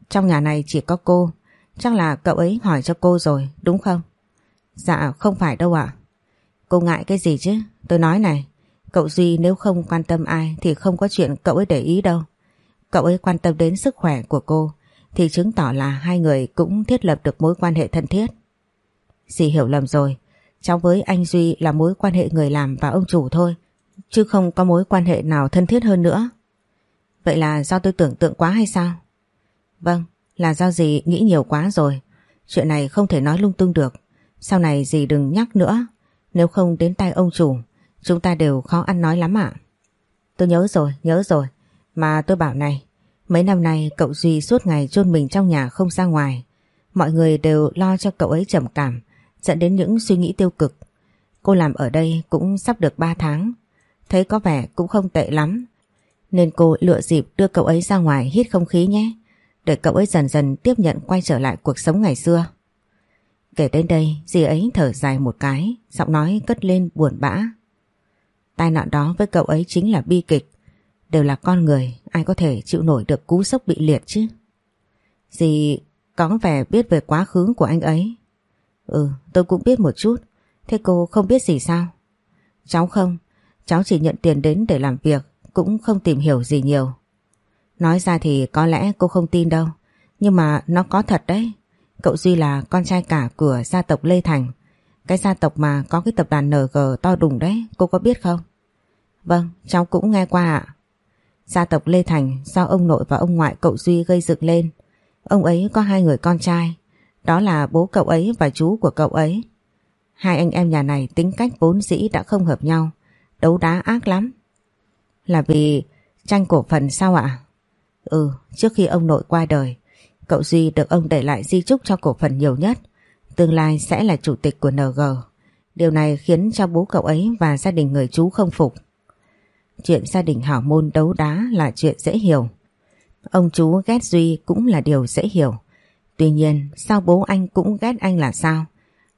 Trong nhà này chỉ có cô, chắc là cậu ấy hỏi cho cô rồi, đúng không? Dạ không phải đâu ạ. Cô ngại cái gì chứ? Tôi nói này, cậu Duy nếu không quan tâm ai thì không có chuyện cậu ấy để ý đâu. Cậu ấy quan tâm đến sức khỏe của cô thì chứng tỏ là hai người cũng thiết lập được mối quan hệ thân thiết. Dì hiểu lầm rồi, cháu với anh Duy là mối quan hệ người làm và ông chủ thôi, chứ không có mối quan hệ nào thân thiết hơn nữa. Vậy là do tôi tưởng tượng quá hay sao? Vâng, là do dì nghĩ nhiều quá rồi. Chuyện này không thể nói lung tung được. Sau này dì đừng nhắc nữa. Nếu không đến tay ông chủ, chúng ta đều khó ăn nói lắm ạ. Tôi nhớ rồi, nhớ rồi. Mà tôi bảo này, mấy năm nay cậu Duy suốt ngày chôn mình trong nhà không ra ngoài. Mọi người đều lo cho cậu ấy trầm cảm, dẫn đến những suy nghĩ tiêu cực. Cô làm ở đây cũng sắp được 3 tháng, thấy có vẻ cũng không tệ lắm. Nên cô lựa dịp đưa cậu ấy ra ngoài hít không khí nhé, để cậu ấy dần dần tiếp nhận quay trở lại cuộc sống ngày xưa. Kể đến đây, dì ấy thở dài một cái, giọng nói cất lên buồn bã. Tai nạn đó với cậu ấy chính là bi kịch, đều là con người, ai có thể chịu nổi được cú sốc bị liệt chứ. Dì có vẻ biết về quá khứ của anh ấy, Ừ tôi cũng biết một chút. Thế cô không biết gì sao? Cháu không. Cháu chỉ nhận tiền đến để làm việc Cũng không tìm hiểu gì nhiều. Nói ra thì có lẽ cô không tin đâu. Nhưng mà nó có thật đấy. Cậu Duy là con trai cả của gia tộc Lê Thành. Cái gia tộc mà có cái tập đoàn NG to đùng đấy Cô có biết không? Vâng cháu cũng nghe qua ạ. Gia tộc Lê Thành do ông nội và ông ngoại cậu Duy gây dựng lên Ông ấy có hai người con trai đó là bố cậu ấy và chú của cậu ấy. Hai anh em nhà này tính cách vốn dĩ đã không hợp nhau, đấu đá ác lắm. Là vì tranh cổ phần sao ạ? Ừ, trước khi ông nội qua đời, cậu Duy được ông để lại di chúc cho cổ phần nhiều nhất, tương lai sẽ là chủ tịch của NG. Điều này khiến cho bố cậu ấy và gia đình người chú không phục. Chuyện gia đình hảo môn đấu đá là chuyện dễ hiểu. Ông chú ghét Duy cũng là điều dễ hiểu. Tuy nhiên sao bố anh cũng ghét anh là sao?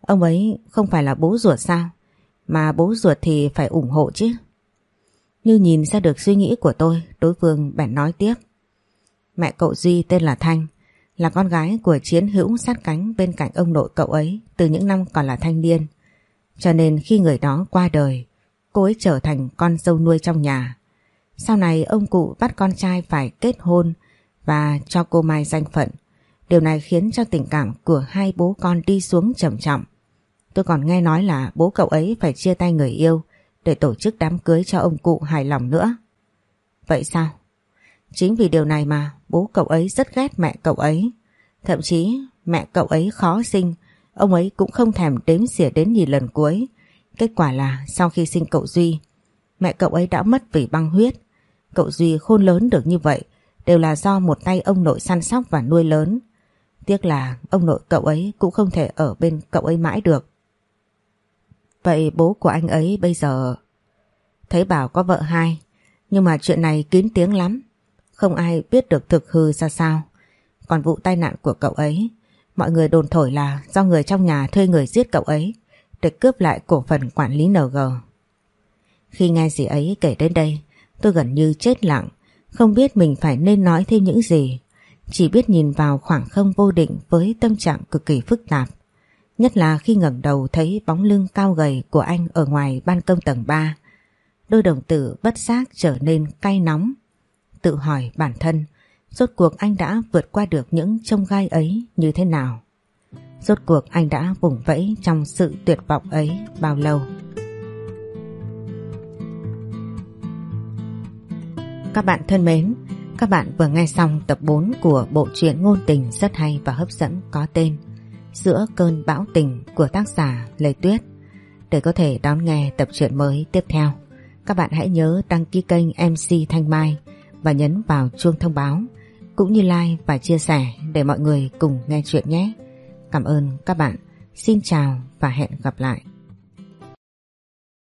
Ông ấy không phải là bố ruột sao? Mà bố ruột thì phải ủng hộ chứ. Như nhìn ra được suy nghĩ của tôi, đối phương bèn nói tiếp. Mẹ cậu Duy tên là Thanh, là con gái của chiến hữu sát cánh bên cạnh ông nội cậu ấy từ những năm còn là thanh niên. Cho nên khi người đó qua đời, cô ấy trở thành con dâu nuôi trong nhà. Sau này ông cụ bắt con trai phải kết hôn và cho cô Mai danh phận. Điều này khiến cho tình cảm của hai bố con đi xuống trầm trọng. Tôi còn nghe nói là bố cậu ấy phải chia tay người yêu để tổ chức đám cưới cho ông cụ hài lòng nữa. Vậy sao? Chính vì điều này mà bố cậu ấy rất ghét mẹ cậu ấy. Thậm chí mẹ cậu ấy khó sinh, ông ấy cũng không thèm đếm xỉa đến nhìn lần cuối. Kết quả là sau khi sinh cậu Duy, mẹ cậu ấy đã mất vì băng huyết. Cậu Duy khôn lớn được như vậy đều là do một tay ông nội săn sóc và nuôi lớn. Tiếc là ông nội cậu ấy cũng không thể ở bên cậu ấy mãi được. Vậy bố của anh ấy bây giờ... Thấy bảo có vợ hai, nhưng mà chuyện này kín tiếng lắm. Không ai biết được thực hư ra sao. Còn vụ tai nạn của cậu ấy, mọi người đồn thổi là do người trong nhà thuê người giết cậu ấy để cướp lại cổ phần quản lý NG. Khi nghe gì ấy kể đến đây, tôi gần như chết lặng, không biết mình phải nên nói thêm những gì. Chỉ biết nhìn vào khoảng không vô định với tâm trạng cực kỳ phức tạp. Nhất là khi ngẩng đầu thấy bóng lưng cao gầy của anh ở ngoài ban công tầng 3. Đôi đồng tử bất giác trở nên cay nóng. Tự hỏi bản thân, rốt cuộc anh đã vượt qua được những trông gai ấy như thế nào? Rốt cuộc anh đã vùng vẫy trong sự tuyệt vọng ấy bao lâu? Các bạn thân mến, các bạn vừa nghe xong tập 4 của bộ truyện ngôn tình rất hay và hấp dẫn có tên Giữa cơn bão tình của tác giả Lê Tuyết. Để có thể đón nghe tập truyện mới tiếp theo, các bạn hãy nhớ đăng ký kênh MC Thanh Mai và nhấn vào chuông thông báo cũng như like và chia sẻ để mọi người cùng nghe chuyện nhé. Cảm ơn các bạn. Xin chào và hẹn gặp lại.